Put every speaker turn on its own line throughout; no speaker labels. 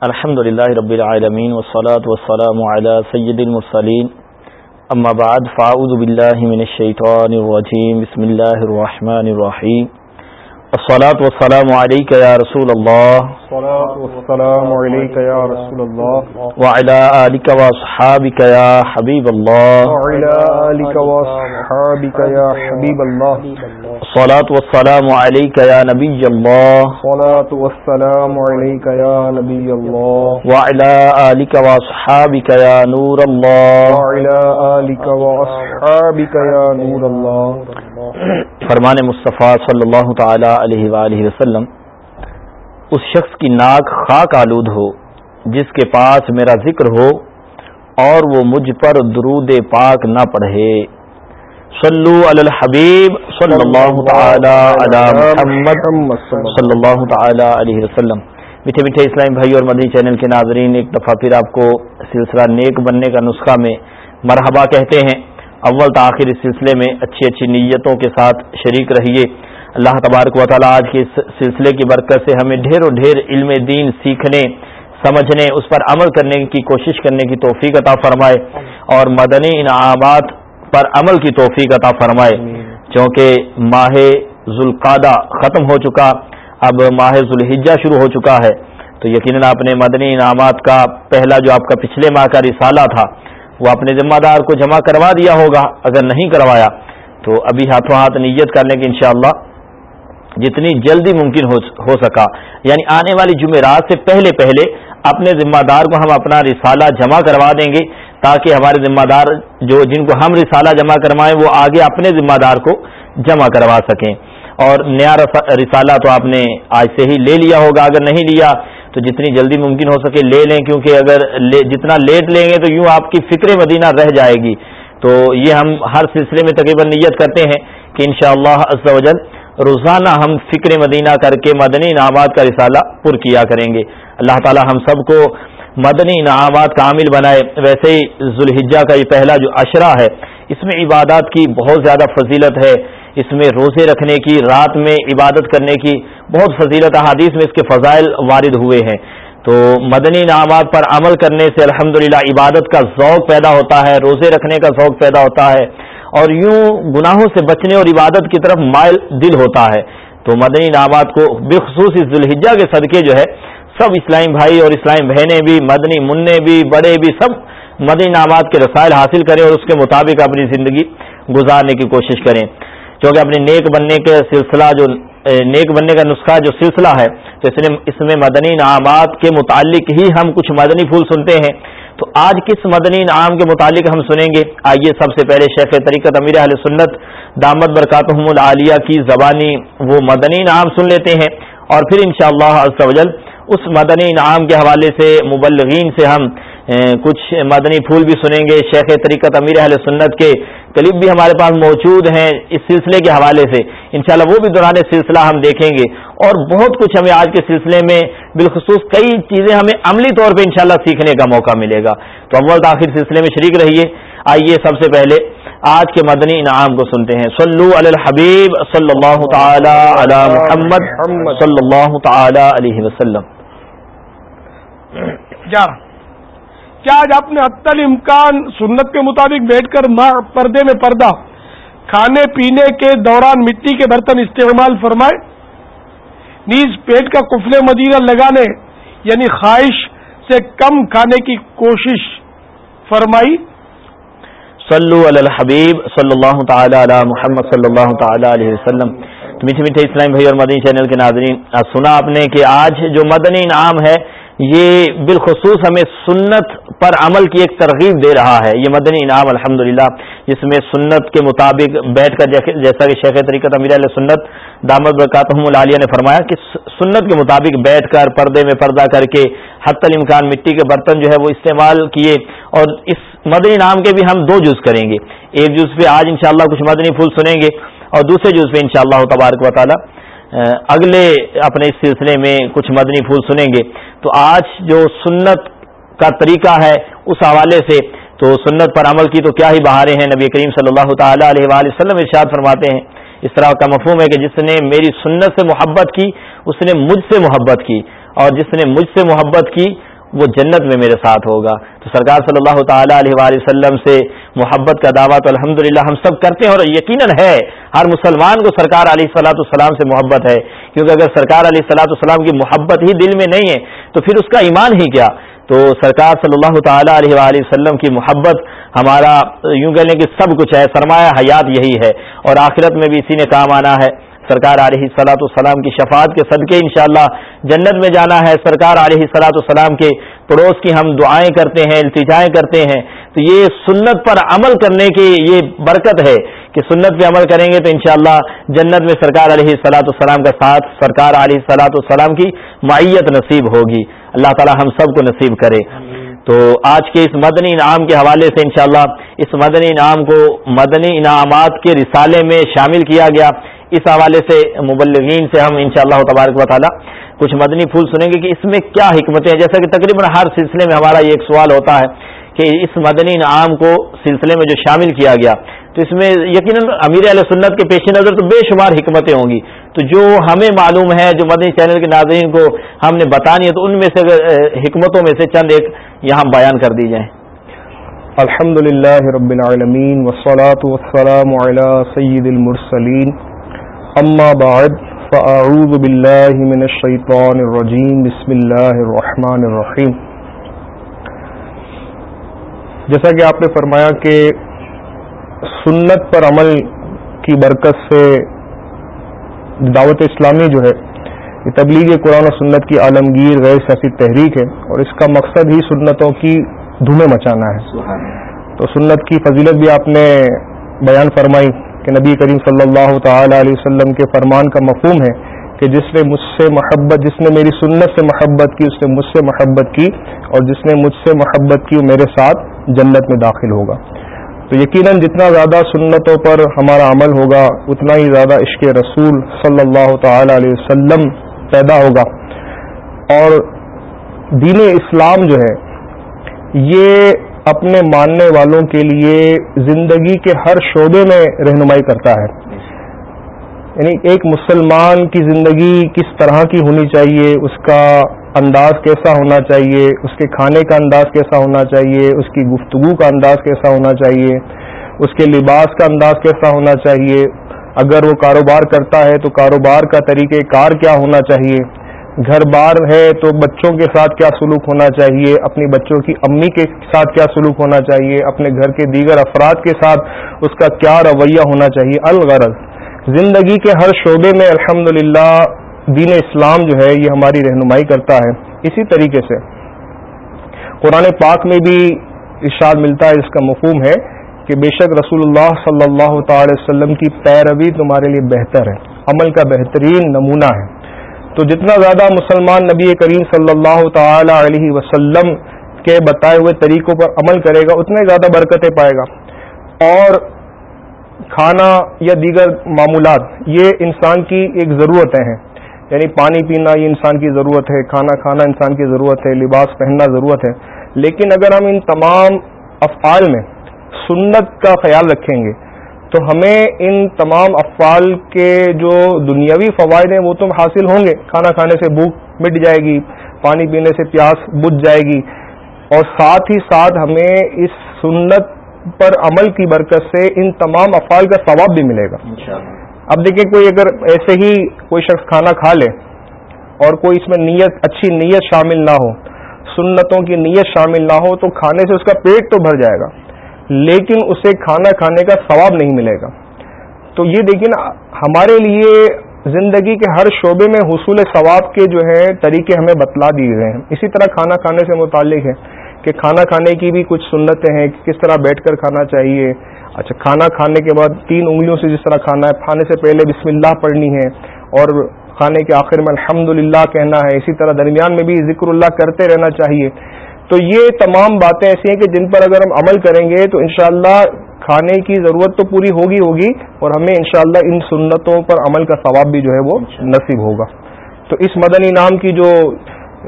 الحمد للہ رب العالمین والصلاة والسلام على سید المرسلین. اما بعد، فاعوذ باللہ من الشیطان الرجیم، بسم اللہ الرحمن الرحیم. الصلاة والسلام عليك يا رسول الله.
الصلاة والسلام عليك يا رسول الله.
وعلى آلك وأصحابك يا حبيب الله.
وعلى آلك وأصحابك يا حبيب الله.
الصلاة والسلام عليك يا نبي الله.
الصلاة والسلام عليك يا نبي الله.
وعلى آلك وأصحابك يا نور الله.
وعلى آلك وأصحابك يا نور الله.
فرمان مصطفیٰ صلی اللہ تعالی علیہ وآلہ وسلم، اس شخص کی ناک خاک آلود ہو، جس کے پاس میرا ذکر ہو اور وہ مجھ پر درود پاک نہ پڑھے۔ صلو علی الحبیب، صلی اللہ تعالی علی محمد، صلی اللہ تعالی علیہ وسلم۔ میٹھے میٹھے اسلام بھائی اور مدنی چینل کے ناظرین، ایک دفعہ پھر آپ کو سلسلہ نیک بننے کا نسخہ میں مرحبا کہتے ہیں۔ اول تاخیر اس سلسلے میں اچھی اچھی نیتوں کے ساتھ شریک رہیے۔ اللہ تبارک و تعالیٰ آج کے اس سلسلے کی برکت سے ہمیں ڈھیر و ڈھیر علم دین سیکھنے سمجھنے اس پر عمل کرنے کی کوشش کرنے کی توفیق عطا فرمائے اور مدنی انعامات پر عمل کی توفیق عطا فرمائے۔ کیونکہ ماہ ذوالقادہ ختم ہو چکا اب ماہ ذوالحجہ شروع ہو چکا ہے۔ تو یقیناً آپ نے مدنی انعامات کا پہلا جو آپ کا پچھلے ماہ کا رسالہ تھا وہ اپنے ذمہ دار کو جمع کروا دیا ہوگا۔ اگر نہیں کروایا تو ابھی ہاتھوں ہاتھ نیت کرنے کی انشاءاللہ۔ جتنی جلدی ممکن ہو سکا۔ یعنی آنے والی جمعرات سے پہلے پہلے اپنے ذمہ دار کو ہم اپنا رسالہ جمع کروا دیں گے تاکہ ہمارے ذمہ دار جو جن کو ہم رسالہ جمع کروائیں وہ آگے اپنے ذمہ دار کو جمع کروا سکیں۔ اور نیا رسالہ تو آپ نے آج سے ہی لے لیا ہوگا۔ اگر نہیں لیا تو جتنی جلدی ممکن ہو سکے لے لیں، کیونکہ اگر جتنا لیٹ لیں گے تو یوں آپ کی فکر مدینہ رہ جائے گی۔ تو یہ ہم ہر سلسلے میں تقریباً نیت کرتے ہیں کہ انشاءاللہ شاء اللہ روزانہ ہم فکر مدینہ کر کے مدنی انعامات کا رسالہ پر کیا کریں گے۔ اللہ تعالی ہم سب کو مدنی انعامات کا عامل بنائے۔ ویسے ہی ذوالحجہ کا یہ پہلا جو اشرا ہے، اس میں عبادات کی بہت زیادہ فضیلت ہے۔ اس میں روزے رکھنے کی، رات میں عبادت کرنے کی بہت فضیلت احادیث میں اس کے فضائل وارد ہوئے ہیں۔ تو مدنی انعامات پر عمل کرنے سے الحمد عبادت کا ذوق پیدا ہوتا ہے، روزے رکھنے کا ذوق پیدا ہوتا ہے۔ اور یوں گناہوں سے بچنے اور عبادت کی طرف مائل دل ہوتا ہے۔ تو مدنی انعامات کو بالخصوص اس ذوالحجہ کے صدقے جو ہے، سب اسلامی بھائی اور اسلامی بہنیں بھی، مدنی منع بھی، بڑے بھی، سب مدنی انعامات کے رسائل حاصل کریں اور اس کے مطابق اپنی زندگی گزارنے کی کوشش کریں۔ کیونکہ اپنے نیک بننے کے سلسلہ جو نیک بننے کا نسخہ جو سلسلہ ہے، تو اس اس میں مدنی انعامات کے متعلق ہی ہم کچھ مدنی پھول سنتے ہیں۔ تو آج کس مدنی انعام کے متعلق ہم سنیں گے؟ آئیے سب سے پہلے شیخ طریقت امیر اہل سنت دامد برکاتہم العالیہ کی زبانی وہ مدنی انعام سن لیتے ہیں اور پھر انشاءاللہ شاء اللہ اس مدنی انعام کے حوالے سے مبلغین سے ہم کچھ مدنی پھول بھی سنیں گے۔ شیخ طریقت امیر اہل سنت کے کلپ بھی ہمارے پاس موجود ہیں اس سلسلے کے حوالے سے۔ انشاءاللہ وہ بھی دوران سلسلہ ہم دیکھیں گے۔ اور بہت کچھ ہمیں آج کے سلسلے میں بالخصوص کئی چیزیں ہمیں عملی طور پہ انشاءاللہ سیکھنے کا موقع ملے گا۔ تو اول تاخیر سلسلے میں شریک رہیے۔ آئیے سب سے پہلے آج کے مدنی انعام کو سنتے ہیں۔ صلو علی الحبیب صلی اللہ تعالی علی محمد صلی اللہ تعالی علیہ وسلم۔
جا۔ کیا آج آپ نے حتی امکان سنت کے مطابق بیٹھ کر پردے میں پردہ کھانے پینے کے دوران مٹی کے برتن استعمال فرمائے؟ نیز پیٹ کا کفلے مدینہ لگانے یعنی خواہش سے کم کھانے کی کوشش فرمائی۔
صلو علی الحبیب، صلی اللہ تعالی علی محمد، صلی اللہ تعالی علیہ وسلم۔ تو میٹھے میٹھے اسلام بھائی اور مدنی چینل کے ناظرین سنا آپ نے کہ آج جو مدنی انعام ہے یہ بالخصوص ہمیں سنت پر عمل کی ایک ترغیب دے رہا ہے۔ یہ مدنی انعام الحمد جس میں سنت کے مطابق بیٹھ کر جیسا کہ شیخ طریقت امیر علیہ سنت دامد برکاتہم العالیہ نے فرمایا کہ سنت کے مطابق بیٹھ کر پردے میں پردہ کر کے حت الامکان مٹی کے برتن جو ہے وہ استعمال کیے اور اس مدنی انعام کے بھی ہم دو جز کریں گے۔ ایک جز پہ آج انشاءاللہ کچھ مدنی پھول سنیں گے اور دوسرے جز پہ انشاءاللہ شاء تبارک و تعالی اگلے اپنے اس سلسلے میں کچھ مدنی پھول سنیں گے۔ تو آج جو سنت کا طریقہ ہے اس حوالے سے، تو سنت پر عمل کی تو کیا ہی بہاریں ہیں۔ نبی کریم صلی اللہ تعالی علیہ وآلہ وسلم ارشاد فرماتے ہیں، اس طرح کا مفہوم ہے کہ جس نے میری سنت سے محبت کی، اس نے مجھ سے محبت کی۔ اور جس نے مجھ سے محبت کی، وہ جنت میں میرے ساتھ ہوگا۔ تو سرکار صلی اللہ تعالیٰ علیہ وآلہ وسلم سے محبت کا دعویٰ تو الحمد ہم سب کرتے ہیں اور یقیناً ہے ہر مسلمان کو سرکار علیہ صلاۃ السلام سے محبت ہے، کیونکہ اگر سرکار علیہ صلاۃ السلام کی محبت ہی دل میں نہیں ہے، تو پھر اس کا ایمان ہی کیا؟ تو سرکار صلی اللہ تعالیٰ علیہ وآلہ وسلم کی محبت ہمارا یوں کہہ لیں کہ سب کچھ ہے، سرمایہ حیات یہی ہے، اور آخرت میں بھی اسی نے کام آنا ہے۔ سرکار علیہ صلاۃ السلام کی شفاعت کے صدقے انشاءاللہ جنت میں جانا ہے۔ سرکار علیہ صلاۃ السلام کے پڑوس کی ہم دعائیں کرتے ہیں، التجائیں کرتے ہیں۔ تو یہ سنت پر عمل کرنے کی یہ برکت ہے کہ سنت پہ عمل کریں گے تو انشاءاللہ جنت میں سرکار علیہ صلاۃ السلام کا ساتھ سرکار علیہ صلاۃ السلام کی معیت نصیب ہوگی۔ اللہ تعالی ہم سب کو نصیب کرے۔ تو آج کے اس مدنی انعام کے حوالے سے انشاءاللہ اس مدنی انعام کو مدنی انعامات کے رسالے میں شامل کیا گیا۔ اس حوالے سے مبلغین سے ہم انشاءاللہ تبارک و تعالی کچھ مدنی پھول سنیں گے کہ اس میں کیا حکمتیں ہیں۔ جیسا کہ تقریباً ہر سلسلے میں ہمارا یہ ایک سوال ہوتا ہے کہ اس مدنی انعام کو سلسلے میں جو شامل کیا گیا، تو اس میں یقیناً امیر علیہ سنت کے پیش نظر تو بے شمار حکمتیں ہوں گی۔ تو جو ہمیں معلوم ہے، جو مدنی چینل کے ناظرین کو ہم نے بتانی ہے، تو ان میں سے حکمتوں میں سے چند ایک یہاں بیان کر دی جائیں۔
الحمد للہ رب العالمین والسلام علی سید المرسلین۔ اما بعد، فاعوذ باللہ من الشیطان الرجیم، بسم اللہ الرحمن الرحیم۔ جیسا کہ آپ نے فرمایا کہ سنت پر عمل کی برکت سے دعوت اسلامی جو ہے، یہ تبلیغ قرآن و سنت کی عالمگیر غیر سیاسی تحریک ہے اور اس کا مقصد ہی سنتوں کی دھومیں مچانا ہے۔ تو سنت کی فضیلت بھی آپ نے بیان فرمائی کہ نبی کریم صلی اللہ تعالی علیہ وسلم کے فرمان کا مفہوم ہے کہ جس نے مجھ سے محبت، جس نے میری سنت سے محبت کی، اس نے مجھ سے محبت کی اور جس نے مجھ سے محبت کی، وہ میرے ساتھ جنت میں داخل ہوگا۔ تو یقیناً جتنا زیادہ سنتوں پر ہمارا عمل ہوگا، اتنا ہی زیادہ عشق رسول صلی اللہ تعالی علیہ وسلم پیدا ہوگا۔ اور دین اسلام جو ہے، یہ اپنے ماننے والوں کے لیے زندگی کے ہر شعبے میں رہنمائی کرتا ہے۔ یعنی ایک مسلمان کی زندگی کس طرح کی ہونی چاہیے، اس کا انداز کیسا ہونا چاہیے، اس کے کھانے کا انداز کیسا ہونا چاہیے، اس کی گفتگو کا انداز کیسا ہونا چاہیے، اس کے لباس کا انداز کیسا ہونا چاہیے۔ اگر وہ کاروبار کرتا ہے تو کاروبار کا طریقہ کار کیا ہونا چاہیے۔ گھر بار ہے تو بچوں کے ساتھ کیا سلوک ہونا چاہیے، اپنی بچوں کی امی کے ساتھ کیا سلوک ہونا چاہیے، اپنے گھر کے دیگر افراد کے ساتھ اس کا کیا رویہ ہونا چاہیے۔ الغرض زندگی کے ہر شعبے میں الحمد دین اسلام جو ہے یہ ہماری رہنمائی کرتا ہے، اسی طریقے سے۔ قرآن پاک میں بھی ارشاد ملتا ہے جس کا مفہوم ہے کہ بے شک رسول اللہ صلی اللہ تعالی وسلم کی پیروی تمہارے لیے بہتر ہے، عمل کا بہترین نمونہ ہے۔ تو جتنا زیادہ مسلمان نبی کریم صلی اللہ تعالی علیہ وسلم کے بتائے ہوئے طریقوں پر عمل کرے گا، اتنے زیادہ برکتیں پائے گا۔ اور کھانا یا دیگر معمولات، یہ انسان کی ایک ضرورتیں ہیں۔ یعنی پانی پینا یہ انسان کی ضرورت ہے، کھانا کھانا انسان کی ضرورت ہے، لباس پہننا ضرورت ہے۔ لیکن اگر ہم ان تمام افعال میں سنت کا خیال رکھیں گے، تو ہمیں ان تمام افعال کے جو دنیاوی فوائد ہیں، وہ تو حاصل ہوں گے۔ کھانا کھانے سے بھوک مٹ جائے گی، پانی پینے سے پیاس بجھ جائے گی۔ اور ساتھ ہی ساتھ ہمیں اس سنت پر عمل کی برکت سے ان تمام افعال کا ثواب بھی ملے گا۔ اب دیکھیں کوئی اگر ایسے ہی کوئی شخص کھانا کھا لے اور کوئی اس میں نیت اچھی نیت شامل نہ ہو سنتوں کی نیت شامل نہ ہو تو کھانے سے اس کا پیٹ تو بھر جائے گا لیکن اسے کھانا کھانے کا ثواب نہیں ملے گا۔ تو یہ دیکھیے نا ہمارے لیے زندگی کے ہر شعبے میں حصول ثواب کے جو ہے طریقے ہمیں بتلا دیے گئے ہیں۔ اسی طرح کھانا کھانے سے متعلق ہے۔ کہ کھانا کھانے کی بھی کچھ سنتیں ہیں کہ کس طرح بیٹھ کر کھانا چاہیے۔ اچھا کھانا کھانے کے بعد تین انگلیوں سے جس طرح کھانا ہے کھانے سے پہلے بسم اللہ پڑھنی ہے اور کھانے کے آخر میں الحمد کہنا ہے۔ اسی طرح درمیان میں بھی ذکر اللہ کرتے رہنا چاہیے۔ تو یہ تمام باتیں ایسی ہیں کہ جن پر اگر ہم عمل کریں گے تو انشاءاللہ کھانے کی ضرورت تو پوری ہوگی ہوگی اور ہمیں انشاءاللہ ان سنتوں پر عمل کا ثواب بھی جو ہے وہ نصیب ہوگا۔ تو اس مدنی نام کی جو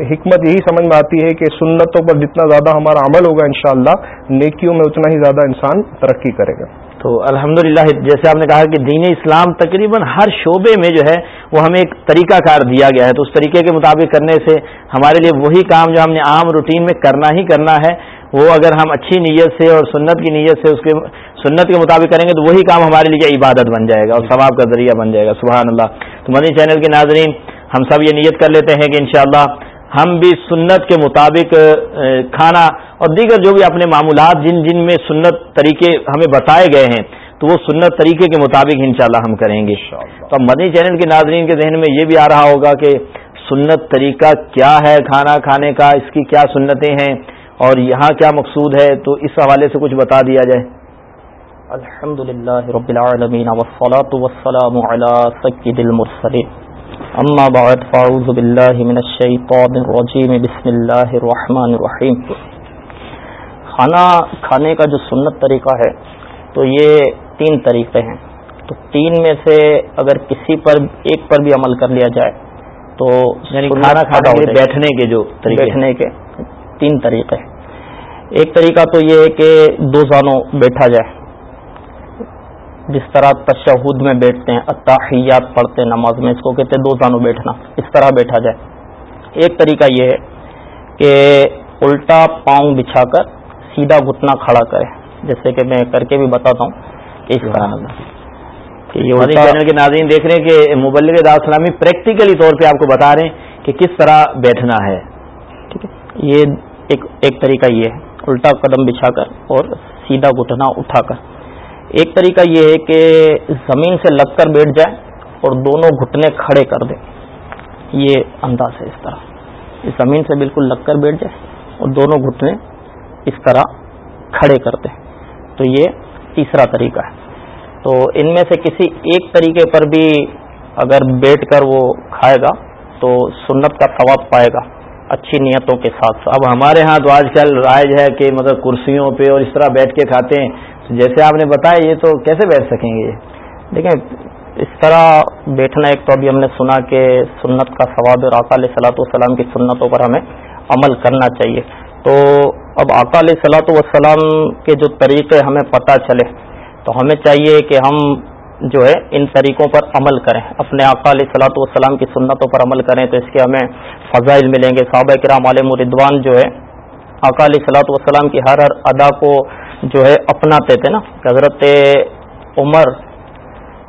حکمت یہی سمجھ میں آتی ہے کہ سنتوں پر جتنا زیادہ ہمارا عمل ہوگا انشاءاللہ، نیکیوں میں اتنا ہی زیادہ انسان ترقی کرے گا۔
تو الحمد جیسے آپ نے کہا کہ دین اسلام تقریباً ہر شعبے میں جو ہے، وہ ہمیں ایک طریقہ کار دیا گیا ہے۔ تو اس طریقے کے مطابق کرنے سے ہمارے لیے وہی کام جو ہم نے عام روٹین میں کرنا ہی کرنا ہے، وہ اگر ہم اچھی نیت سے اور سنت کی نیت سے اس کے، سنت کے مطابق کریں گے تو وہی کام ہمارے لیے عبادت بن جائے گا اور ثواب کا ذریعہ بن جائے گا۔ سبحان اللہ۔ تو مدنی چینل کے ناظرین، ہم سب یہ نیت کر لیتے ہیں کہ انشاءاللہ ہم بھی سنت کے مطابق کھانا اور دیگر جو بھی اپنے معمولات جن جن میں سنت طریقے ہمیں بتائے گئے ہیں تو وہ سنت طریقے کے مطابق انشاءاللہ ہم کریں گے۔ تو مدنی چینل کے ناظرین کے ذہن میں یہ بھی آ رہا ہوگا کہ سنت طریقہ کیا ہے کھانا کھانے کا اس کی کیا سنتیں ہیں اور یہاں کیا مقصود ہے تو اس حوالے سے کچھ بتا دیا جائے۔
الحمد للہ رب العالمین والسلام علی سید المرسلین۔ اما بعد فاعوذ باللہ من الشیطان الرجیم بسم اللہ الرحمن الرحیم کھانا کھانے کا جو سنت طریقہ ہے تو یہ تین طریقے ہیں۔ تو تین میں سے اگر کسی پر ایک پر بھی عمل کر لیا جائے تو
یعنی کھانا کھانا بیٹھنے کے جو
بیٹھنے کے تین طریقے ایک طریقہ تو یہ ہے کہ دو زانوں بیٹھا جائے۔ جس طرح تشہد میں بیٹھتے ہیں اتحیات پڑھتے ہیں نماز میں اس کو کہتے ہیں دو زانوں بیٹھنا اس طرح بیٹھا جائے۔ ایک طریقہ یہ ہے کہ الٹا پاؤں بچھا کر سیدھا گھٹنا کھڑا کرے جیسے کہ میں کر کے بھی بتاتا ہوں کہ اس طرح۔
چینل کے ناظرین دیکھ رہے ہیں کہ مبلغ داسلامی پریکٹیکلی طور پہ آپ کو بتا رہے ہیں کہ کس طرح بیٹھنا ہے۔
ٹھیک ہے۔ یہ ایک ایک طریقہ یہ ہے الٹا قدم بچھا کر اور سیدھا گھٹنا اٹھا کر۔ ایک طریقہ یہ ہے کہ زمین سے لگ کر بیٹھ جائے اور دونوں گھٹنے کھڑے کر دے۔ یہ انداز ہے اس طرح۔ اس زمین سے بالکل لگ کر بیٹھ جائے اور دونوں گھٹنے اس طرح کھڑے کر دے۔ تو یہ تیسرا طریقہ ہے۔ تو ان میں سے کسی ایک طریقے پر بھی اگر بیٹھ کر وہ کھائے گا تو سنت کا ثواب پائے گا۔ اچھی نیتوں کے ساتھ۔ ساتھ
اب ہمارے ہاں تو آج کل رائج ہے کہ مطلب کرسیوں پہ اور اس طرح بیٹھ کے کھاتے ہیں۔ جیسے آپ نے بتایا یہ تو کیسے بیٹھ سکیں گے؟
دیکھیں، اس طرح بیٹھنا ایک تو ابھی ہم نے سنا کہ سنت کا ثواب اور آقا علیہ صلاحت والسلام کی سنتوں پر ہمیں عمل کرنا چاہیے۔ تو اب آقا علیہ صلاحت والسلام کے جو طریقے ہمیں پتہ چلے، تو ہمیں چاہیے کہ ہم جو ہے ان طریقوں پر عمل کریں، اپنے آقا علیہ صلاحت والسلام کی سنتوں پر عمل کریں تو اس کے ہمیں فضائل ملیں گے۔ صحابہ کرام علیہ مردوان جو ہے، آقا علیہ صلاحت والسلام کی ہر ہر ادا کو جو ہے اپناتے تھے نا حضرت عمر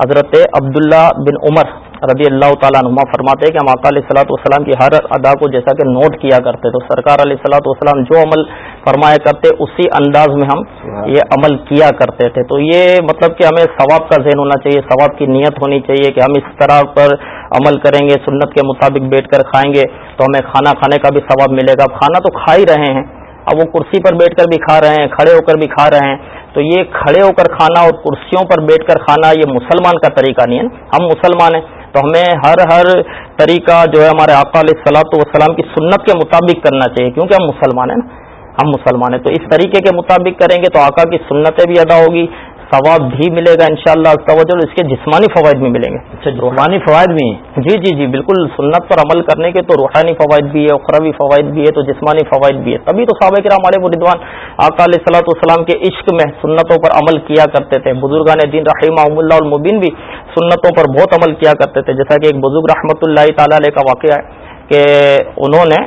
حضرت عبداللہ بن عمر رضی اللہ تعالیٰ نما فرماتے کہ ہم آقا علیہ صلاحت والسلام کی ہر ادا کو جیسا کہ نوٹ کیا کرتے تو سرکار علیہ صلاحت والسلام جو عمل فرمایا کرتے اسی انداز میں ہم یہ عمل کیا کرتے تھے۔ تو یہ مطلب کہ ہمیں ثواب کا ذہن ہونا چاہیے ثواب کی نیت ہونی چاہیے کہ ہم اس طرح پر عمل کریں گے سنت کے مطابق بیٹھ کر کھائیں گے تو ہمیں کھانا کھانے کا بھی ثواب ملے گا۔ کھانا تو کھا ہی رہے ہیں۔ اب وہ کرسی پر بیٹھ کر بھی کھا رہے ہیں، کھڑے ہو کر بھی کھا رہے ہیں۔ تو یہ کھڑے ہو کر کھانا اور کرسیوں پر بیٹھ کر کھانا یہ مسلمان کا طریقہ نہیں ہے۔ ہم مسلمان ہیں۔ تو ہمیں ہر ہر طریقہ جو ہے ہمارے آقا علیہ السلاۃ والسلام کی سنت کے مطابق کرنا چاہیے۔ کیونکہ ہم مسلمان ہیں نا۔ ہم مسلمان ہیں۔ تو اس طریقے کے مطابق کریں گے تو آقا کی سنتیں بھی ادا ہوگی۔ ثواب بھی ملے گا ان شاء اللہ اس کے جسمانی فوائد بھی ملیں گے۔
اچھا روحانی فوائد بھی؟
ہیں جی جی جی بالکل۔ سنت پر عمل کرنے کے تو روحانی فوائد بھی ہے اخروی فوائد بھی ہے تو جسمانی فوائد بھی ہے۔ تبھی تو صحابہ کرام علیہ ردوان آقا علیہ صلاح والسلام کے عشق میں سنتوں پر عمل کیا کرتے تھے۔ بزرگان دین رحمہ اللہ المبین بھی سنتوں پر بہت عمل کیا کرتے تھے۔ جیسا کہ ایک بزرگ رحمۃ اللہ تعالی علیہ کا واقعہ ہے کہ انہوں نے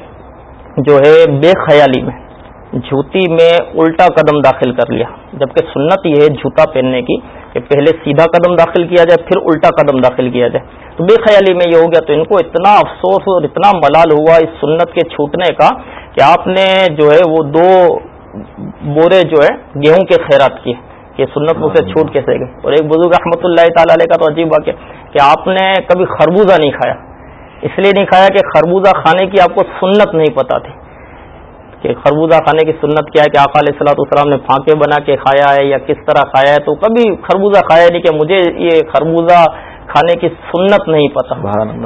جو ہے بے خیالی میں جوتی میں الٹا قدم داخل کر لیا۔ جبکہ سنت یہ ہے جوتا پہننے کی کہ پہلے سیدھا قدم داخل کیا جائے، پھر الٹا قدم داخل کیا جائے۔ تو بے خیالی میں یہ ہو گیا، تو ان کو اتنا افسوس اور اتنا ملال ہوا اس سنت کے چھوٹنے کا کہ آپ نے جو ہے وہ دو بورے جو ہے گیہوں کے خیرات کیے کہ سنت مجھ سے چھوٹ کیسے گئے اور ایک بزرگ رحمۃ اللہ تعالی علیہ کا تو عجیب واقع کہ آپ نے کبھی خربوزہ نہیں کھایا۔ اس لیے نہیں کھایا کہ خربوزہ کھانے کی آپ کو سنت نہیں پتا تھی۔ کہ خربوزہ کھانے کی سنت کیا ہے کہ آقا علیہ السلاۃ والسلام نے پھانکے بنا کے کھایا ہے یا کس طرح کھایا ہے؟ تو کبھی خربوزہ کھایا نہیں کہ مجھے یہ خربوزہ کھانے کی سنت نہیں پتا۔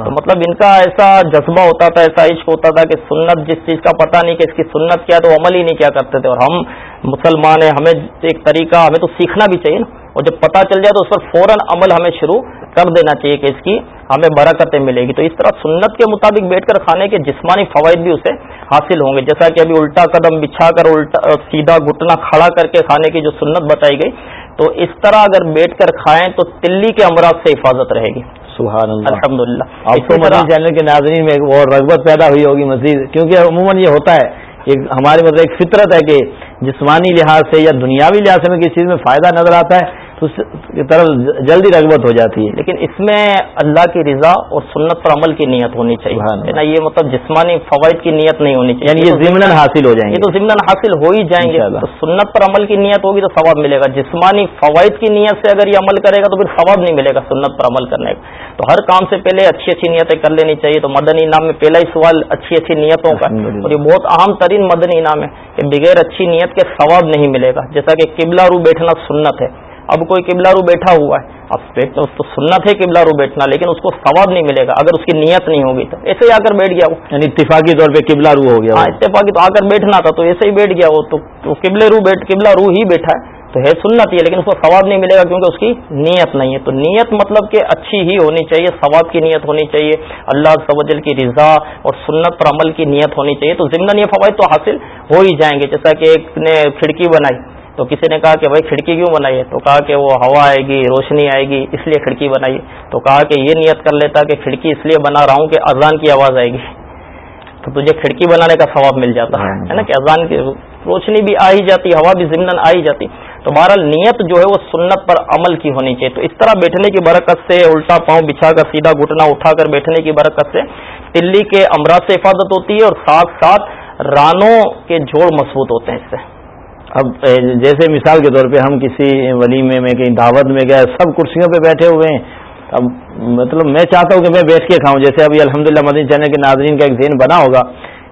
تو مطلب ان کا ایسا جذبہ ہوتا تھا ایسا عشق ہوتا تھا کہ سنت جس چیز کا پتہ نہیں کہ اس کی سنت کیا تو عمل ہی نہیں کیا کرتے تھے۔ اور ہم مسلمان ہیں ہمیں ایک طریقہ ہمیں تو سیکھنا بھی چاہیے نا۔ اور جب پتہ چل جائے تو اس پر فوراً عمل ہمیں شروع کر دینا چاہیے کہ اس کی ہمیں برکتیں ملے گی۔ تو اس طرح سنت کے مطابق بیٹھ کر کھانے کے جسمانی فوائد بھی اسے حاصل ہوں گے۔ جیسا کہ ابھی الٹا قدم بچھا کر الٹا سیدھا گھٹنا کھڑا کر کے کھانے کی جو سنت بتائی گئی تو اس طرح اگر بیٹھ کر کھائیں تو تلی کے امراض سے حفاظت رہے گی۔
سبحان اللہ۔
الحمد للہ
آپ کو مدنی چینل کے ناظرین میں وہ رغبت پیدا ہوئی ہوگی مزید کیونکہ عموماً یہ ہوتا ہے ایک ہمارے مطلب ایک فطرت ہے کہ جسمانی لحاظ سے یا دنیاوی لحاظ سے میں کسی چیز میں فائدہ نظر آتا ہے۔ تو اس کی طرف جلدی رغبت ہو جاتی ہے۔
لیکن اس میں اللہ کی رضا اور سنت پر عمل کی نیت ہونی چاہیے۔ نا یہ مطلب جسمانی فوائد کی نیت نہیں ہونی چاہیے۔
یعنی یہ ضمن حاصل ہو جائیں گے۔
یہ تو ضمن حاصل ہو ہی جائیں گے۔ تو سنت پر عمل کی نیت ہوگی تو ثواب ملے گا۔ جسمانی فوائد کی نیت سے اگر یہ عمل کرے گا تو پھر ثواب نہیں ملے گا سنت پر عمل کرنے کا۔ تو ہر کام سے پہلے اچھی اچھی نیتیں کر لینی چاہیے۔ تو مدنی انعام میں پہلا ہی سوال اچھی اچھی نیتوں کا اور یہ بہت اہم ترین مدنی انعام ہے کہ بغیر اچھی نیت کے ثواب نہیں ملے گا۔ جیسا کہ قبلہ رو بیٹھنا سنت ہے۔ اب کوئی قبلہ رو بیٹھا ہوا ہے۔ اب بیٹھنا اس کو سننا تھے قبلہ رو بیٹھنا لیکن اس کو ثواب نہیں ملے گا۔ اگر اس کی نیت نہیں ہوگی تو ایسے ہی آ کر بیٹھ گیا وہ۔
یعنی اتفاقی طور پہ قبلہ رو ہو گیا
ہاں اتفاقی تو آ کر بیٹھنا تھا تو ایسے ہی بیٹھ گیا وہ۔ تو قبل رو بیٹھ قبلہ رو ہی بیٹھا ہے۔ تو ہے سنت ہی ہے لیکن اس کو ثواب نہیں ملے گا کیونکہ اس کی نیت نہیں ہے۔ تو نیت مطلب کہ اچھی ہی ہونی چاہیے ثواب کی نیت ہونی چاہیے۔ اللہ سوجل کی رضا اور سنت پر عمل کی نیت ہونی چاہیے۔ تو ضمن یہ فوائد تو حاصل ہو ہی جائیں گے جیسا کہ ایک نے کھڑکی بنائی۔ تو کسی نے کہا کہ بھائی کھڑکی کیوں بنائی ہے؟ تو کہا کہ وہ ہوا آئے گی، روشنی آئے گی، اس لیے کھڑکی بنائی۔ تو کہا کہ یہ نیت کر لیتا کہ کھڑکی اس لیے بنا رہا ہوں کہ اذان کی آواز آئے گی۔ تو تجھے کھڑکی بنانے کا ثواب مل جاتا ہے نا کہ اذان کی روشنی بھی آ ہی جاتی، ہوا بھی ضمن آ ہی جاتی۔ تو بہرحال نیت جو ہے وہ سنت پر عمل کی ہونی چاہیے۔ تو اس طرح بیٹھنے کی برکت سے الٹا پاؤں بچھا کر، سیدھا گھٹنا اٹھا کر بیٹھنے کی برکت سے تلی کے امراض سے حفاظت ہوتی ہے اور ساتھ ساتھ رانوں کے جوڑ مضبوط ہوتے ہیں اس سے۔
اب جیسے مثال کے طور پہ ہم کسی ولیمے میں کہیں دعوت میں گئے، سب کرسیوں پہ بیٹھے ہوئے ہیں۔ اب مطلب میں چاہتا ہوں کہ میں بیٹھ کے کھاؤں۔ جیسے ابھی الحمد للہ مدین چینل کے ناظرین کا ایک ذہن بنا ہوگا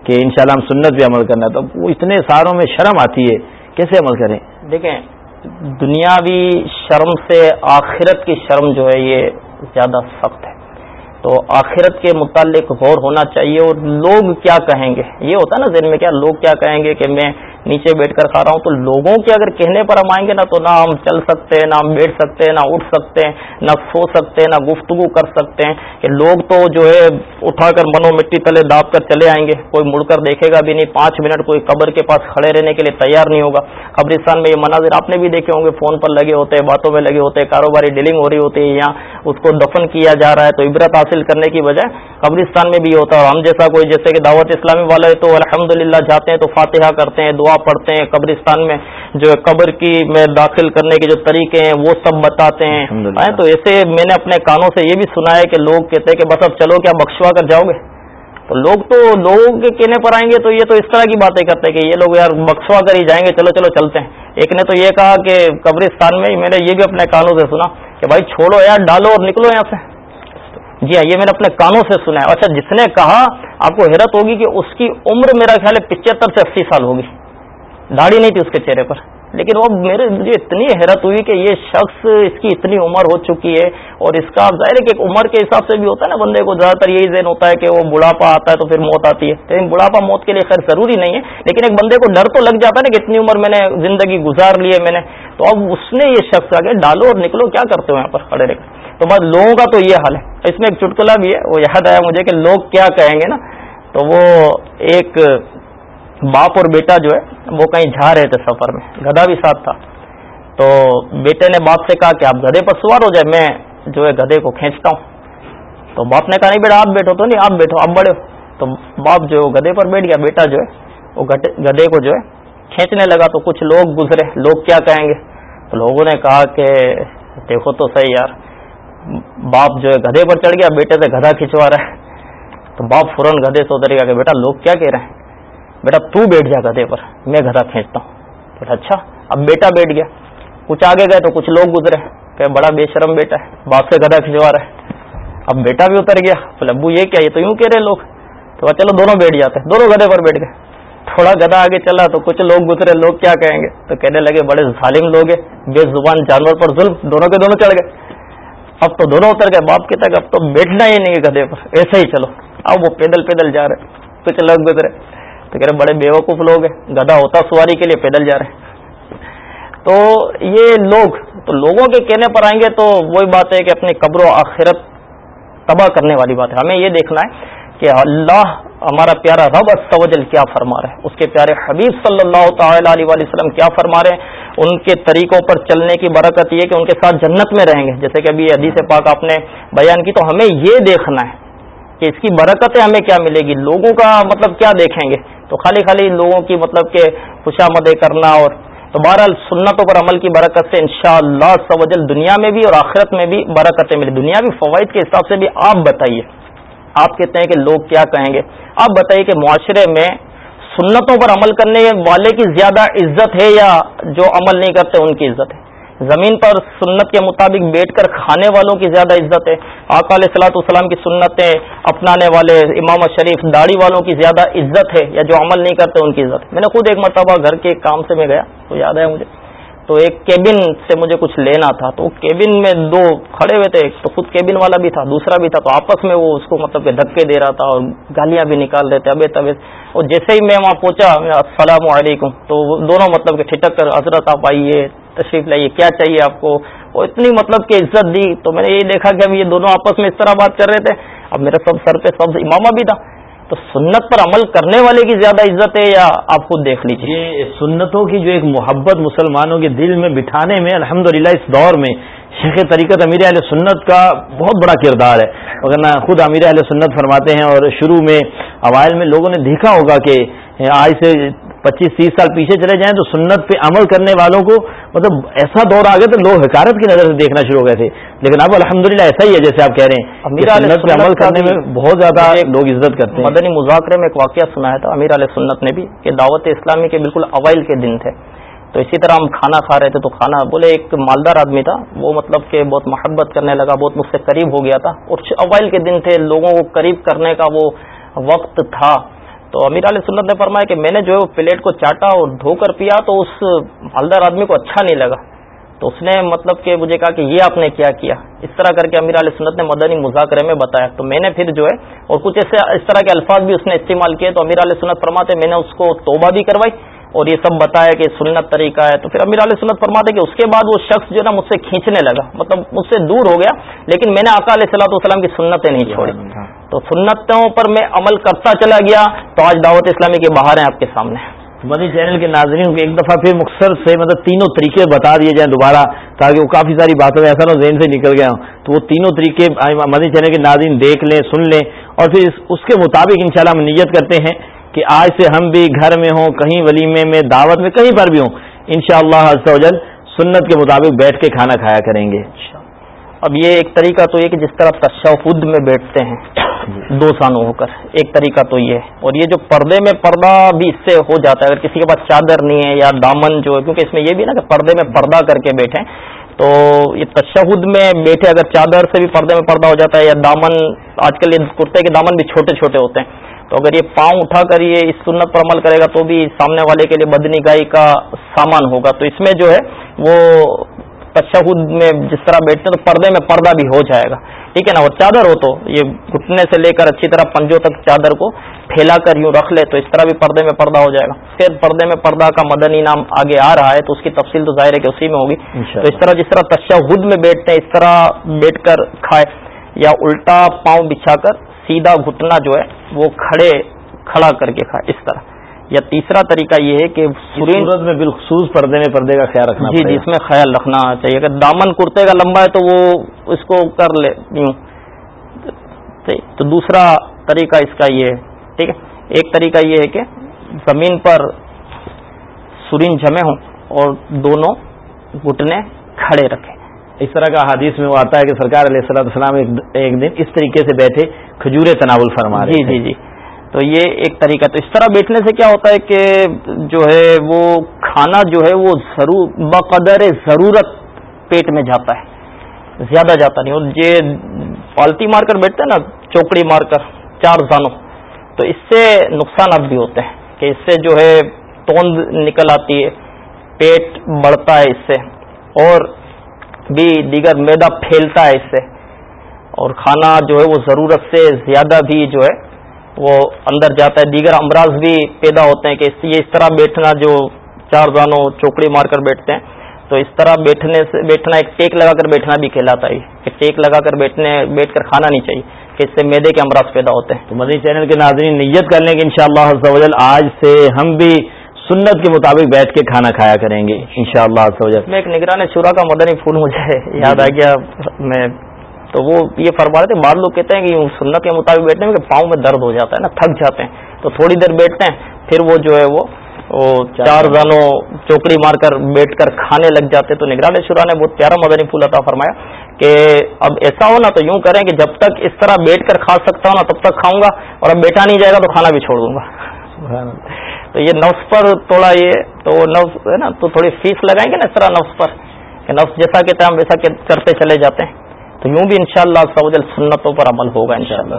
کہ انشاءاللہ ہم سنت پہ عمل کرنا ہے۔ تو وہ اتنے ساروں میں شرم آتی ہے۔ کیسے عمل کریں؟
دیکھیں، دنیاوی شرم سے آخرت کی شرم جو ہے یہ زیادہ سخت ہے۔ تو آخرت کے متعلق غور ہونا چاہیے اور لوگ کیا کہیں گے؟ یہ ہوتا ہے نا ذہن میں، کیا لوگ کیا کہیں گے کہ میں نیچے بیٹھ کر کھا رہا ہوں، تو لوگوں کے اگر کہنے پر ہم آئیں گے نا، تو نہ ہم چل سکتے ہیں نہ ہم بیٹھ سکتے ہیں نہ اٹھ سکتے ہیں نہ سو سکتے ہیں نہ گفتگو کر سکتے ہیں کہ لوگ تو جو ہے اٹھا کر منو مٹی تلے داپ کر چلے آئیں گے۔ کوئی مڑ کر دیکھے گا بھی نہیں، پانچ منٹ کوئی قبر کے پاس کھڑے رہنے کے لیے تیار نہیں ہوگا۔ قبرستان میں یہ مناظر آپ نے بھی دیکھے ہوں گے، فون پر لگے ہوتے ہیں، باتوں میں لگے ہوتے ہیں، کاروباری ڈیلنگ ہو رہی ہوتی ہے یا اس کو دفن کیا جا رہا ہے، تو عبرت حاصل کرنے کی بجائے قبرستان میں بھی ہوتا ہے۔ ہم جیسا کوئی، جیسے کہ دعوت اسلامی والے تو الحمد جاتے ہیں، تو فاتحہ کرتے ہیں، دعا پڑھتے ہیں قبرستان میں جو قبر کی میں داخل کرنے کے جو طریقے ہیں وہ سب بتاتے ہیں۔ تو ایسے میں نے اپنے کانوں سے یہ بھی سنا ہے کہ لوگ کہتے ہیں کہ بس اب چلو کیا بخشوا کر جاؤ گے؟ تو لوگ تو لوگوں کے کہنے پر آئیں گے تو یہ تو اس طرح کی باتیں کرتے ہیں کہ یہ لوگ یار بخشوا کر ہی جائیں گے چلو چلو چلتے ہیں۔ ایک نے تو یہ کہا کہ قبرستان میں میں نے یہ بھی اپنے کانوں سے سنا کہ بھائی چھوڑو یار ڈالو اور نکلو یہاں سے۔ جی ہاں یہ میں نے اپنے کانوں سے سنا ہے۔ اچھا جس نے کہا آپ کو حیرت ہوگی کہ اس کی عمر میرا خیال ہے پچہتر سے اسی سال ہوگی۔ داڑھی نہیں تھی اس کے چہرے پر۔ لیکن وہ میرے مجھے اتنی حیرت ہوئی کہ یہ شخص اس کی اتنی عمر ہو چکی ہے اور اس کا ظاہر ہے کہ عمر کے حساب سے بھی ہوتا ہے نا بندے کو، زیادہ تر یہی ذہن ہوتا ہے کہ وہ بڑھاپا آتا ہے تو پھر موت آتی ہے۔ لیکن بڑھاپا موت کے لیے خیر ضروری نہیں ہے، لیکن ایک بندے کو ڈر تو لگ جاتا ہے نا کہ اتنی عمر میں نے زندگی گزار لی ہے میں نے۔ تو اب اس نے یہ شخص آگے ڈالو اور نکلو، کیا کرتے ہو یہاں پر کھڑے رہ کر؟ تو بس لوگوں کا تو یہ حال ہے۔ اس میں ایک چٹکلا بھی ہے، وہ یاد آیا مجھے کہ لوگ کیا کہیں گے نا؟ تو وہ ایک باپ اور بیٹا جو ہے، وہ کہیں جا رہے تھے سفر میں، گدھا بھی ساتھ تھا۔ تو بیٹے نے باپ سے کہا کہ آپ گدھے پر سوار ہو جائے میں جو ہے گدھے کو کھینچتا ہوں۔ تو باپ نے کہا، نہیں بیٹا، آپ بیٹھو تو نہیں، آپ بیٹھو، آپ بڑے ہو۔ تو باپ جو گدھے پر بیٹھ گیا، بیٹا جو ہے وہ گدھے کو جو ہے کھینچنے لگا۔ تو کچھ لوگ گزرے، لوگ کیا کہیں گے؟ تو لوگوں نے کہا کہ دیکھو تو صحیح یار، باپ جو ہے گدھے پر چڑھ گیا، بیٹے سے گدھا کھینچوا رہا ہے۔ تو باپ فوراً گدھے سے اتر گیا کہ بیٹا، لوگ کیا کہہ رہے ہیں؟ بیٹا تو بیٹھ جا گدھے پر میں گدھا کھینچتا ہوں بیٹا اچھا اب بیٹا بیٹھ گیا کچھ آگے گئے تو کچھ لوگ گزرے کہ بڑا بے شرم بیٹا ہے باپ سے گدھا کھنچوا رہا ہے اب بیٹا بھی اتر گیا بولے ابو یہ کیا یہ تو یوں کہہ رہے لوگ تو چلو دونوں بیٹھ جاتے دونوں گدھے پر بیٹھ گئے تھوڑا گدھا آگے چلا تو کچھ لوگ گزرے لوگ کیا کہیں گے تو کہنے لگے بڑے ظالم لوگ ہیں بے زبان جانور پر ظلم دونوں کے دونوں چڑھ گئے اب تو دونوں اتر گئے باپ کے تک اب تو بیٹھنا ہی نہیں گدھے پر ایسے ہی چلو اب وہ پیدل پیدل جا رہے کچھ لوگ گزرے تو کہہ رہے بڑے بے وقوف لوگ ہیں، گدھا ہوتا سواری کے لیے پیدل جا رہے تو یہ لوگ، تو لوگوں کے کہنے پر آئیں گے تو وہی بات ہے کہ اپنی قبر و آخرت تباہ کرنے والی بات ہے۔ ہمیں یہ دیکھنا ہے کہ اللہ ہمارا پیارا رب استوجل کیا فرما رہے ہیں اس کے پیارے حبیب صلی اللہ تعالی علیہ وسلم کیا فرما رہے ہیں۔ ان کے طریقوں پر چلنے کی برکت یہ کہ ان کے ساتھ جنت میں رہیں گے۔ جیسے کہ ابھی حدیث پاک آپ نے بیان کی، تو ہمیں یہ دیکھنا ہے کہ اس کی برکتیں ہمیں کیا ملے گی؟ لوگوں کا مطلب کیا دیکھیں گے؟ تو خالی خالی لوگوں کی مطلب کہ خوشامدیں کرنا اور تو بہرحال سنتوں پر عمل کی برکت سے انشاءاللہ شاء اللہ دنیا میں بھی اور آخرت میں بھی برکتیں ملی دنیاوی فوائد کے حساب سے بھی آپ بتائیے۔ آپ کہتے ہیں کہ لوگ کیا کہیں گے؟ آپ بتائیے کہ معاشرے میں سنتوں پر عمل کرنے والے کی زیادہ عزت ہے یا جو عمل نہیں کرتے ان کی عزت ہے؟ زمین پر سنت کے مطابق بیٹھ کر کھانے والوں کی زیادہ عزت ہے۔ آقا علیہ صلاحت السلام کی سنتیں اپنانے والے امام شریف داڑھی والوں کی زیادہ عزت ہے یا جو عمل نہیں کرتے ان کی عزت میں نے خود ایک مرتبہ گھر کے کام سے میں گیا، تو یاد ہے مجھے؟ تو ایک کیبن سے مجھے کچھ لینا تھا، تو کیبن میں دو کھڑے ہوئے تھے، ایک تو خود کیبن والا بھی تھا، دوسرا بھی تھا، تو آپس میں وہ اس کو مطلب کہ دھکے دے رہا تھا اور گالیاں بھی نکال رہے تھے، ابے طبیعت اور جیسے ہی میں وہاں پہنچا السلام علیکم، تو دونوں مطلب کہ ٹھٹک کر، حضرت آپ آئیے۔ تشریف لائیے، کیا چاہیے آپ کو؟ وہ اتنی مطلب کہ عزت دی۔ تو میں نے یہ دیکھا کہ اب یہ دونوں آپس میں اس طرح بات کر رہے تھے۔ اب میرے سب سر پہ سب امامہ بھی تھا۔ تو سنت پر عمل کرنے والے کی زیادہ عزت ہے یا آپ خود دیکھ لیجیے
یہ سنتوں کی جو ایک محبت مسلمانوں کے دل میں بٹھانے میں الحمد اس دور میں شیخ طریقت امیر علیہ سنت کا بہت بڑا کردار ہے۔ اگر خود امیر علیہ سنت فرماتے ہیں اور شروع میں اوائل میں لوگوں نے دیکھا ہوگا کہ آج سے پچیس تیس سال پیچھے چلے جائیں تو سنت پہ عمل کرنے والوں کو مطلب ایسا دور آ گیا تو لوگ حکارت کی نظر سے دیکھنا شروع ہو گئے تھے۔ لیکن اب الحمدللہ ایسا ہی ہے جیسے آپ کہہ رہے ہیں سنت پہ عمل کرنے میں بہت زیادہ لوگ عزت کرتے ہیں۔
مدنی مذاکرے میں ایک واقعہ سنایا تھا امیر علیہ سنت نے بھی کہ دعوت اسلامی کے بالکل اوائل کے دن تھے۔ تو اسی طرح ہم کھانا کھا رہے تھے تو کھانا بولے ایک مالدار آدمی تھا وہ مطلب کہ بہت محبت کرنے لگا بہت مجھ سے قریب ہو گیا تھا۔ اور اوائل کے دن تھے لوگوں کو قریب کرنے کا وہ وقت تھا۔ تو امیر علیہ سنت نے فرمایا کہ میں نے جو ہے وہ پلیٹ کو چاٹا اور دھو کر پیا تو اس مالدار آدمی کو اچھا نہیں لگا۔ تو اس نے مطلب کہ مجھے کہا کہ یہ آپ نے کیا کیا۔ اس طرح کر کے امیر علیہ سنت نے مدنی مذاکرے میں بتایا۔ تو میں نے پھر جو ہے اور کچھ ایسے اس طرح کے الفاظ بھی اس نے استعمال کیے۔ تو امیر علیہ سنت فرماتے میں نے اس کو توبہ بھی کروائی۔ اور یہ سب بتایا کہ سنت طریقہ ہے، تو پھر امیر علیہ سنت فرماتے کہ اس کے بعد وہ شخص جو ہے نا مجھ سے کھینچنے لگا۔ مطلب مجھ سے دور ہو گیا، لیکن میں نے آقا علیہ صلاح والسلام کی سنتیں نہیں چھوڑی۔ تو سنتوں پر میں عمل کرتا چلا گیا، تو آج دعوت اسلامی کے باہر ہیں آپ کے سامنے۔
مدنی چینل کے ناظرین کو ایک دفعہ پھر مختصر سے مطلب تینوں طریقے بتا دیے جائیں دوبارہ، تاکہ وہ کافی ساری باتوں میں ایسا نہ ذہن سے نکل گیا ہوں تو وہ تینوں طریقے مدنی چینل کے ناظرین دیکھ لیں، سن لیں، اور پھر اس کے مطابق انشاءاللہ ہم نیت کرتے ہیں کہ آج سے ہم بھی گھر میں ہوں، کہیں ولیمے میں، دعوت میں، کہیں پر بھی ہوں ان شاء اللہ سنت کے مطابق بیٹھ کے کھانا کھایا کریں گے۔
اب یہ ایک طریقہ تو یہ کہ جس طرح تشہد میں بیٹھتے ہیں، دو سانوں ہو کر، ایک طریقہ تو یہ اور یہ جو پردے میں پردہ بھی اس سے ہو جاتا ہے، اگر کسی کے پاس چادر نہیں ہے یا دامن جو ہے، کیونکہ اس میں یہ بھی نا کہ پردے میں پردہ کر کے بیٹھے تو یہ تشہد میں بیٹھے اگر چادر سے بھی پردے میں پردہ ہو جاتا ہے یا دامن، آج کل یہ کرتے کے دامن بھی چھوٹے چھوٹے ہوتے ہیں۔ تو اگر یہ پاؤں اٹھا کر یہ اس سنت پر عمل کرے گا تو بھی سامنے والے کے لیے بدنی گائی کا سامان ہوگا۔ تو اس میں جو ہے وہ تشہد میں جس طرح بیٹھتے ہیں تو پردے میں پردہ بھی ہو جائے گا۔ ٹھیک ہے نا؟ اور چادر ہو تو یہ گھٹنے سے لے کر اچھی طرح پنجوں تک چادر کو پھیلا کر یوں رکھ لے تو اس طرح بھی پردے میں پردہ ہو جائے گا۔ پھر پردے میں پردہ کا مدنی نام آگے آ رہا ہے تو اس کی تفصیل تو ظاہر ہے کہ اسی میں ہوگی۔ تو اس طرح جس طرح تشہد میں بیٹھتے ہیں اس طرح بیٹھ کر کھائے یا الٹا پاؤں بچھا کر سیدھا گھٹنا جو ہے وہ کھڑے کھڑا کر کے کھائے اس طرح۔ یا تیسرا طریقہ یہ ہے کہ
صورت میں بالخصوص پردے میں پردے کا خیال رکھنا
جی جی اس میں خیال رکھنا چاہیے۔ اگر دامن کرتے کا لمبا ہے تو وہ اس کو کر لے یوں۔ تو دوسرا طریقہ اس کا یہ ہے ٹھیک ہے؟ ایک طریقہ یہ ہے کہ زمین پر سرین جمے ہوں اور دونوں گھٹنے کھڑے رکھیں۔
اس طرح کا حدیث میں وہ آتا ہے کہ سرکار علیہ السلام ایک دن اس طریقے سے بیٹھے کھجورے تناول فرما
جی جی جی۔ تو یہ ایک طریقہ تو اس طرح بیٹھنے سے کیا ہوتا ہے کہ جو ہے وہ کھانا جو ہے وہ ضرور بقدر ضرورت پیٹ میں جاتا ہے زیادہ جاتا نہیں۔ اور یہ پالتی مار کر بیٹھتے ہیں نا چوکڑی مار کر چار زانوں۔ تو اس سے نقصانات بھی ہوتے ہیں کہ اس سے جو ہے توند نکل آتی ہے پیٹ بڑھتا ہے اس سے۔ اور بھی دیگر میدا پھیلتا ہے اس سے۔ اور کھانا جو ہے وہ ضرورت سے زیادہ بھی جو ہے وہ اندر جاتا ہے۔ دیگر امراض بھی پیدا ہوتے ہیں کہ یہ اس طرح بیٹھنا جو چار زانوں چوکڑی مار کر بیٹھتے ہیں، تو اس طرح بیٹھنے سے بیٹھنا ایک ٹیک لگا کر بیٹھنا بھی کہلاتا ہے۔ کہ ٹیک لگا کر بیٹھنے بیٹھ کر کھانا نہیں چاہیے کہ اس سے میدے کے امراض پیدا ہوتے ہیں۔
تو مدنی چینل کے ناظرین نیت کر لیں گے ان شاء اللہ آج سے ہم بھی سنت کے مطابق بیٹھ کے کھانا کھایا کریں گے ان شاء اللہ
میں ایک نگران شورا کا مدنی پھول مجھے یاد آ گیا میں تو وہ یہ فرما رہے تھے بعض لوگ کہتے ہیں کہ سنت کے مطابق بیٹھنے میں کہ پاؤں میں درد ہو جاتا ہے نا تھک جاتے ہیں۔ تو تھوڑی دیر بیٹھتے ہیں پھر وہ جو ہے وہ چار زنوں چوکڑی مار کر بیٹھ کر کھانے لگ جاتے۔ تو نگران شورا نے بہت پیارا مدنی پھول عطا فرمایا کہ اب ایسا ہو نا تو یوں کریں کہ جب تک اس طرح بیٹھ کر کھا سکتا ہوں نا تب تک کھاؤں گا اور اب بیٹھا نہیں جائے گا تو کھانا بھی چھوڑ دوں گا۔ تو یہ نفس پر تھوڑا یہ، تو نفس ہے نا، تو تھوڑی فیس لگائیں گے نا اس طرح نفس پر، کہ نفس جیسا کہتے ہیں ہم ویسا کرتے چلے جاتے ہیں۔ تو یوں بھی انشاءاللہ شاء اللہ سنتوں پر عمل ہوگا انشاءاللہ۔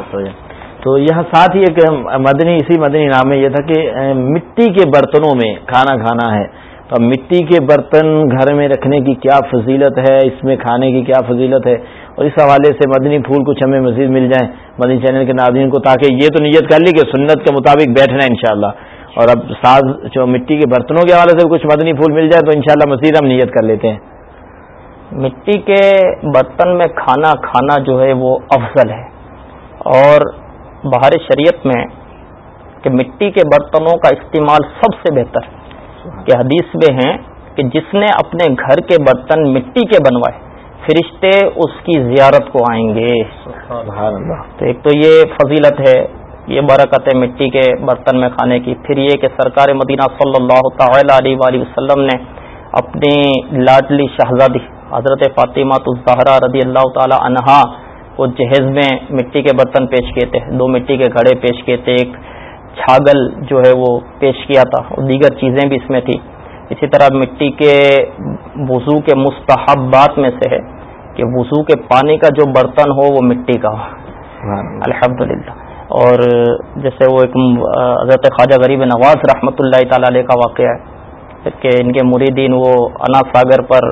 تو یہاں ساتھ ہی ایک مدنی، اسی مدنی نام میں یہ تھا کہ مٹی کے برتنوں میں کھانا کھانا ہے۔ تو مٹی کے برتن گھر میں رکھنے کی کیا فضیلت ہے؟ اس میں کھانے کی کیا فضیلت ہے؟ اور اس حوالے سے مدنی پھول کچھ ہمیں مزید مل جائیں۔ مدنی چینل کے ناظرین کو، تاکہ یہ تو نیت کر لی کہ سنت کے مطابق بیٹھنا ہے انشاءاللہ۔ اور اب ساز جو مٹی کے برتنوں کے حوالے سے کچھ مدنی پھول مل جائے تو انشاءاللہ مزید ہم نیت کر لیتے ہیں۔
مٹی کے برتن میں کھانا کھانا جو ہے وہ افضل ہے۔ اور بہار شریعت میں کہ مٹی کے برتنوں کا استعمال سب سے بہتر کہ حدیث میں ہیں کہ جس نے اپنے گھر کے برتن مٹی کے بنوائے فرشتے اس کی زیارت کو آئیں گے۔ تو ایک تو یہ فضیلت ہے۔ یہ برکت ہے مٹی کے برتن میں کھانے کی۔ پھر یہ کہ سرکار مدینہ صلی اللہ تعالی علیہ وآلہ وسلم نے اپنی لاڈلی شہزادی حضرت فاطمہ الزہرا رضی اللہ تعالی عنہا وہ جہیز میں مٹی کے برتن پیش کیے تھے۔ دو مٹی کے گھڑے پیش کیے تھے۔ ایک چھاگل جو ہے وہ پیش کیا تھا۔ اور دیگر چیزیں بھی اس میں تھی اسی طرح مٹی کے وضو کے مستحبات میں سے ہے کہ وضو کے پانی کا جو برتن ہو وہ مٹی کا ہو۔ الحمد اور جیسے وہ ایک حضرت خواجہ غریب نواز رحمۃ اللہ تعالی علیہ کا واقعہ ہے کہ ان کے مریدین وہ انا ساگر پر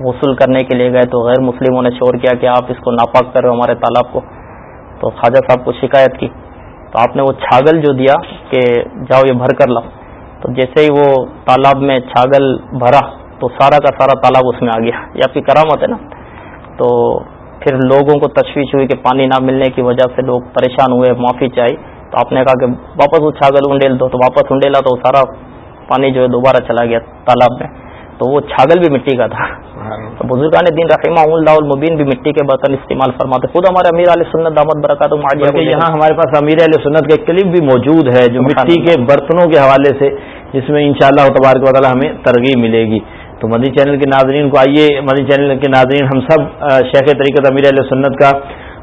غسل کرنے کے لیے گئے تو غیر مسلموں نے شور کیا کہ آپ اس کو ناپاک کر رہے ہو ہمارے تالاب کو۔ تو خواجہ صاحب کو شکایت کی۔ تو آپ نے وہ چھاگل جو دیا کہ جاؤ یہ بھر کر لاؤ۔ تو جیسے ہی وہ تالاب میں چھاگل بھرا تو سارا کا سارا تالاب اس میں آ گیا۔ یہ آپ کی کرامت ہے نا۔ تو پھر لوگوں کو تشویش ہوئی کہ پانی نہ ملنے کی وجہ سے لوگ پریشان ہوئے معافی چاہی۔ تو آپ نے کہا کہ واپس وہ چھاگل انڈیل دو تو واپس انڈیلا تو سارا پانی جو ہے دوبارہ چلا گیا تالاب میں۔ تو وہ چھاگل بھی مٹی کا تھا۔ بزرگان دین رحمہ اللہ المبین بھی مٹی کے برتن استعمال فرماتے۔ خود ہمارے امیر علیہ سنت دامت برکات
یہاں ہمارے پاس امیر علیہ سنت کا کلپ بھی موجود ہے جو مٹی کے برتنوں کے حوالے سے جس میں ان شاء اللہ تبارک و تعالیٰ ہمیں ترغیب ملے گی۔ تو مدی چینل کے ناظرین کو آئیے۔ مدی چینل کے ناظرین ہم سب شیخ طریقت امیر علیہ سنت کا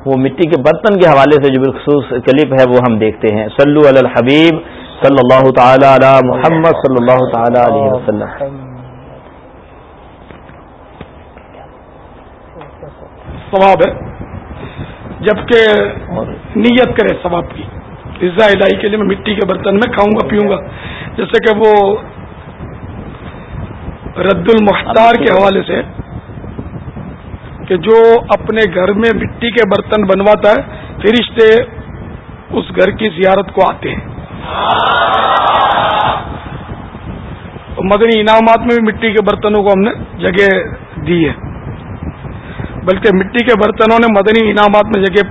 وہ مٹی کے برتن کے حوالے سے جو بالخصوص کلپ ہے وہ ہم دیکھتے ہیں۔ سلو الحبیب صلی اللہ تعالی علی محمد صلی اللہ تعالی علیہ وسلم۔
ثواب ہے۔ جبکہ نیت کرے ثواب کی۔ رضا الہی کے لیے میں مٹی کے برتن میں کھاؤں گا پیوں گا۔ جیسے کہ وہ رد المختار کے حوالے سے کہ جو اپنے گھر میں مٹی کے برتن بنواتا ہے، فرشتے اس گھر کی زیارت کو آتے ہیں۔ مدنی انعامات میں بھی مٹی کے برتنوں کو ہم نے جگہ دی ہے۔ بلکہ مٹی کے برتنوں نے مدنی انعامات میں جگہ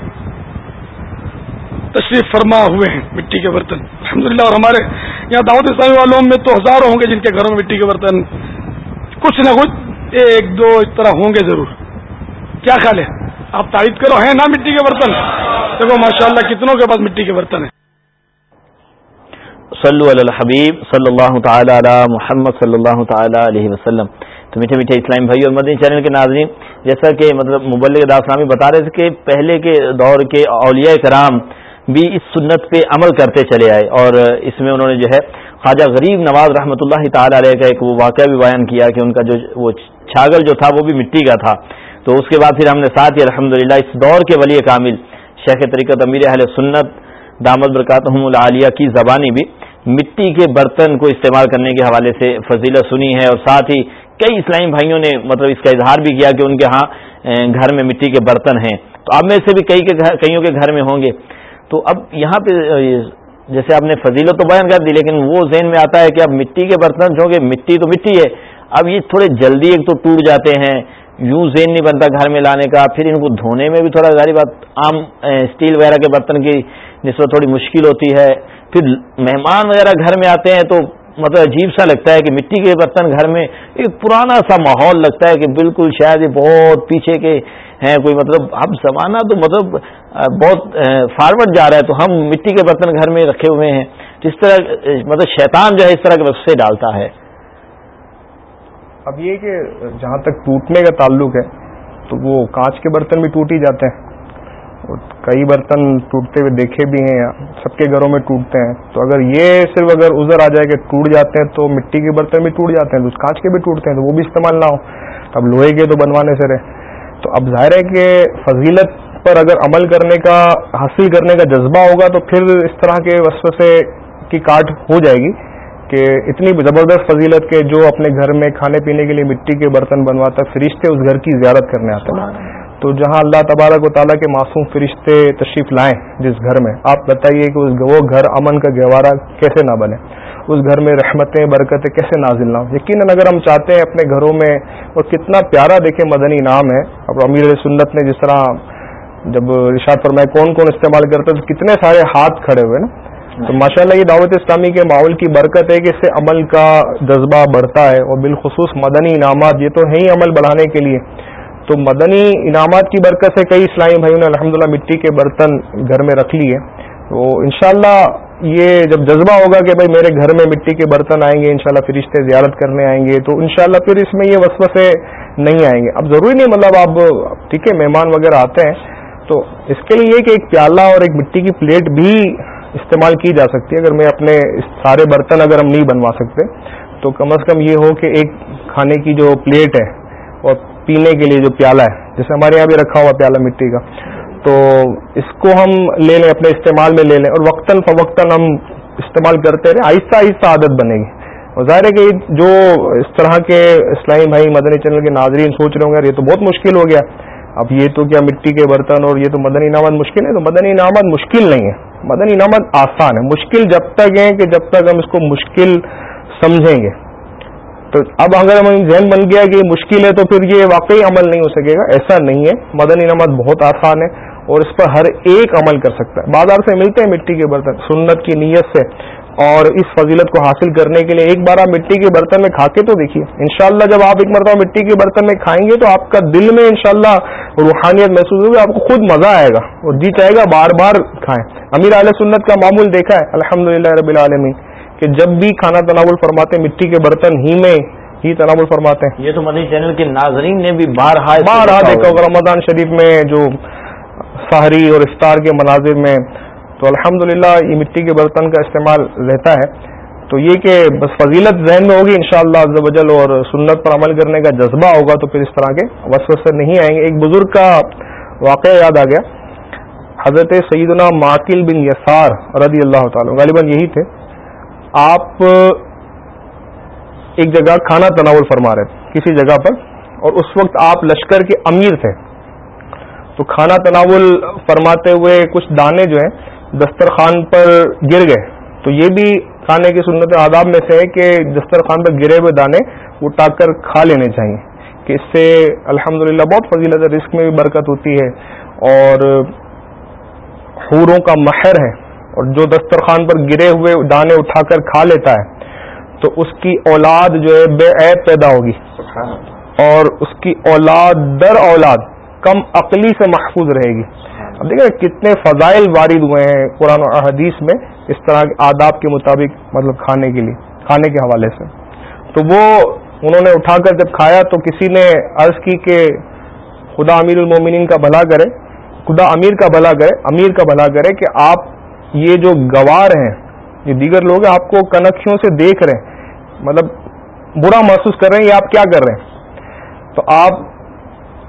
تشریف فرما ہوئے ہیں، مٹی کے برتن۔ الحمدللہ، اور ہمارے یہاں دعوت اسلامی والوں میں تو ہزاروں ہوں گے جن کے گھروں میں مٹی کے برتن کچھ نہ کچھ ایک دو اس طرح ہوں گے ضرور۔ کیا خیال ہے؟ آپ تعریف کرو، ہیں نا مٹی کے برتن؟ دیکھو ماشاء اللہ کتنوں کے پاس مٹی کے برتن ہیں۔
صلو علی الحبیب صلی اللہ تعالی علی محمد صلی اللہ تعالی علیہ وسلم۔ تو میٹھے میٹھے اسلام بھائی اور مدنی چینل کے ناظرین، جیسا کہ مطلب مبلغ داسلامی بتا رہے تھے کہ پہلے کے دور کے اولیاء کرام بھی اس سنت پہ عمل کرتے چلے آئے اور اس میں انہوں نے جو ہے خواجہ غریب نواز رحمۃ اللہ تعالی علیہ کا ایک وہ واقعہ بھی بیان کیا کہ ان کا جو وہ چھاگل جو تھا وہ بھی مٹی کا تھا۔ تو اس کے بعد پھر ہم نے ساتھ ہی الحمد اس دور کے ولی کامل شیخ طریقت امیر اہل سنت دامد برکاتہم العالیہ کی زبانی بھی مٹی کے برتن کو استعمال کرنے کے حوالے سے فضیلت سنی ہے اور ساتھ ہی کئی اسلامی بھائیوں نے مطلب اس کا اظہار بھی کیا کہ ان کے ہاں گھر میں مٹی کے برتن ہیں۔ تو اب میں سے بھی کئی کے کئیوں کے گھر میں ہوں گے۔ تو اب یہاں پہ جیسے آپ نے فضیلت تو بیان کر دی، لیکن وہ ذہن میں آتا ہے کہ اب مٹی کے برتن، چونکہ مٹی تو مٹی ہے، اب یہ تھوڑے جلدی ایک تو ٹوٹ جاتے ہیں، یوں زین نہیں بنتا گھر میں لانے کا، پھر ان کو دھونے میں بھی تھوڑا ساری بات، عام اسٹیل وغیرہ کے برتن کی نسبت تھوڑی مشکل ہوتی ہے۔ پھر مہمان وغیرہ گھر میں آتے ہیں تو مطلب عجیب سا لگتا ہے کہ مٹی کے برتن گھر میں ایک پرانا سا ماحول لگتا ہے کہ بالکل شاید یہ بہت پیچھے کے ہیں، کوئی مطلب اب زمانہ تو مطلب بہت فارورڈ جا رہا ہے تو ہم مٹی کے برتن گھر میں رکھے ہوئے ہیں۔ جس طرح مطلب شیطان جو ہے اس طرح کے رقصے ڈالتا ہے۔
اب یہ کہ جہاں تک ٹوٹنے کا تعلق ہے، تو وہ کانچ کے برتن بھی ٹوٹ ہی جاتے ہیں۔ کئی برتن ٹوٹتے ہوئے دیکھے بھی ہیں سب کے گھروں میں ٹوٹتے ہیں۔ تو اگر یہ صرف اگر ازر آ جائے کہ ٹوٹ جاتے ہیں تو مٹی کے برتن بھی ٹوٹ جاتے ہیں تو کانچ کے بھی ٹوٹتے ہیں، تو وہ بھی استعمال نہ ہو۔ اب لوہے کے تو بنوانے سے رہے۔ تو اب ظاہر ہے کہ فضیلت پر اگر عمل کرنے کا، حاصل کرنے کا جذبہ ہوگا تو پھر اس طرح کے وسوسے کی کاٹ ہو جائے گی کہ اتنی زبردست فضیلت کے جو اپنے گھر میں کھانے پینے کے لیے مٹی کے برتن بنواتا ہے فرشتے اس گھر کی زیارت کرنے آتے ہیں۔ تو جہاں اللہ تبارک و تعالیٰ کے معصوم فرشتے تشریف لائیں جس گھر میں، آپ بتائیے کہ اس وہ گھر امن کا گہوارہ کیسے نہ بنے؟ اس گھر میں رحمتیں، برکتیں کیسے نازل نہ ہوں؟ یقیناً اگر ہم چاہتے ہیں اپنے گھروں میں اور کتنا پیارا دیکھیں مدنی نام ہے، اب امیر سنت نے جس طرح جب رشاد فرمائے کون کون استعمال کرتے تو کتنے سارے ہاتھ کھڑے ہوئے نا؟ تو ماشاء اللہ یہ دعوت اسلامی کے ماحول کی برکت ہے کہ اس سے عمل کا جذبہ بڑھتا ہے اور بالخصوص مدنی انعامات، یہ تو ہے ہی عمل بڑھانے کے لیے۔ تو مدنی انعامات کی برکت سے کئی اسلامی بھائیوں نے الحمد مٹی کے برتن گھر میں رکھ لیے۔ تو انشاءاللہ یہ جب جذبہ ہوگا کہ بھائی میرے گھر میں مٹی کے برتن آئیں گے، انشاءاللہ شاء فرشتے زیارت کرنے آئیں گے، تو انشاءاللہ پھر اس میں یہ وسوسے نہیں آئیں گے۔ اب ضروری نہیں مطلب آپ ٹھیک ہے، مہمان وغیرہ آتے ہیں، تو اس کے لیے یہ کہ ایک پیالہ اور ایک مٹی کی پلیٹ بھی استعمال کی جا سکتی ہے۔ اگر میں اپنے سارے برتن اگر ہم نہیں بنوا سکتے، تو کم از کم یہ ہو کہ ایک کھانے کی جو پلیٹ ہے اور پینے کے لیے جو پیالہ ہے، جیسے ہمارے یہاں بھی رکھا ہوا پیالہ مٹی کا، تو اس کو ہم لے لیں، اپنے استعمال میں لے لیں، اور وقتاً فوقتاً ہم استعمال کرتے رہیں، آہستہ آہستہ عادت بنے گی۔ اور ظاہر ہے کہ جو اس طرح کے اسلامی بھائی مدنی چینل کے ناظرین سوچ رہے ہوں گے یہ تو بہت مشکل ہو گیا۔ اب یہ تو کیا مٹی کے برتن اور یہ تو مدنی انعامات مشکل ہے؟ تو مدنی انعامات مشکل نہیں ہے۔ مدنی انعامات آسان ہے۔ مشکل جب تک ہے کہ جب تک ہم اس کو مشکل سمجھیں گے۔ تو اب اگر ہم ذہن بن گیا کہ مشکل ہے تو پھر یہ واقعی عمل نہیں ہو سکے گا، ایسا نہیں ہے۔ مدنی نماز بہت آسان ہے اور اس پر ہر ایک عمل کر سکتا ہے۔ بازار سے ملتے ہیں مٹی کے برتن، سنت کی نیت سے۔ اور اس فضیلت کو حاصل کرنے کے لیے ایک بار آپ مٹی کے برتن میں کھا کے تو دیکھیے۔ انشاءاللہ جب آپ ایک مرتبہ مٹی کے برتن میں کھائیں گے تو آپ کا دل میں انشاءاللہ روحانیت محسوس ہوگی، آپ کو خود مزہ آئے گا۔ اور جی چاہے گا بار بار کھائیں۔ امیر علیہ سنت کا معمول دیکھا ہے۔ الحمد رب العالمین۔ کہ جب بھی کھانا تناول فرماتے مٹی کے برتن ہی میں ہی تناول فرماتے ہیں۔
یہ تو مدنی چینل کے ناظرین نے بھی بار
بار دیکھا ہوگا۔ رمضان شریف میں جو سحری اور افطار کے مناظر میں تو الحمد یہ مٹی کے برتن کا استعمال رہتا ہے۔ تو یہ کہ بس فضیلت ذہن میں ہوگی انشاءاللہ شاء اللہ اور سنت پر عمل کرنے کا جذبہ ہوگا تو پھر اس طرح کے وسوسے نہیں آئیں گے۔ ایک بزرگ کا واقعہ یاد آ گیا۔ حضرت سیدنا ماکل بن یسار رضی اللہ تعالیٰ غالباً یہی تھے۔ آپ ایک جگہ کھانا تناول فرما رہے تھے، کسی جگہ پر، اور اس وقت آپ لشکر کے امیر تھے۔ تو کھانا تناول فرماتے ہوئے کچھ دانے جو ہیں دسترخوان پر گر گئے۔ تو یہ بھی کھانے کی سنت آداب میں سے ہے کہ دسترخوان پر گرے ہوئے دانے اٹھا کر کھا لینے چاہیے، کہ اس سے الحمد بہت فضیلت رزق میں بھی برکت ہوتی ہے، اور حوروں کا مہر ہے۔ اور جو دسترخوان پر گرے ہوئے دانے اٹھا کر کھا لیتا ہے، تو اس کی اولاد جو ہے بے عیب پیدا ہوگی۔ اور اس کی اولاد، در اولاد، کم عقلی سے محفوظ رہے گی۔ اب دیکھیں کتنے فضائل وارد ہوئے ہیں قرآن و حدیث میں اس طرح کے آداب کے مطابق مطلب کھانے کے لیے، کھانے کے حوالے سے۔ تو وہ انہوں نے اٹھا کر جب کھایا تو کسی نے عرض کی کہ خدا امیر المومنین کا بھلا کرے، خدا امیر کا بھلا کرے، امیر کا بھلا کرے کہ آپ یہ جو گوار ہیں، یہ دیگر لوگ آپ کو کنکھیوں سے دیکھ رہے ہیں۔ مطلب برا محسوس کر رہے ہیں یا آپ کیا کر رہے ہیں؟ تو آپ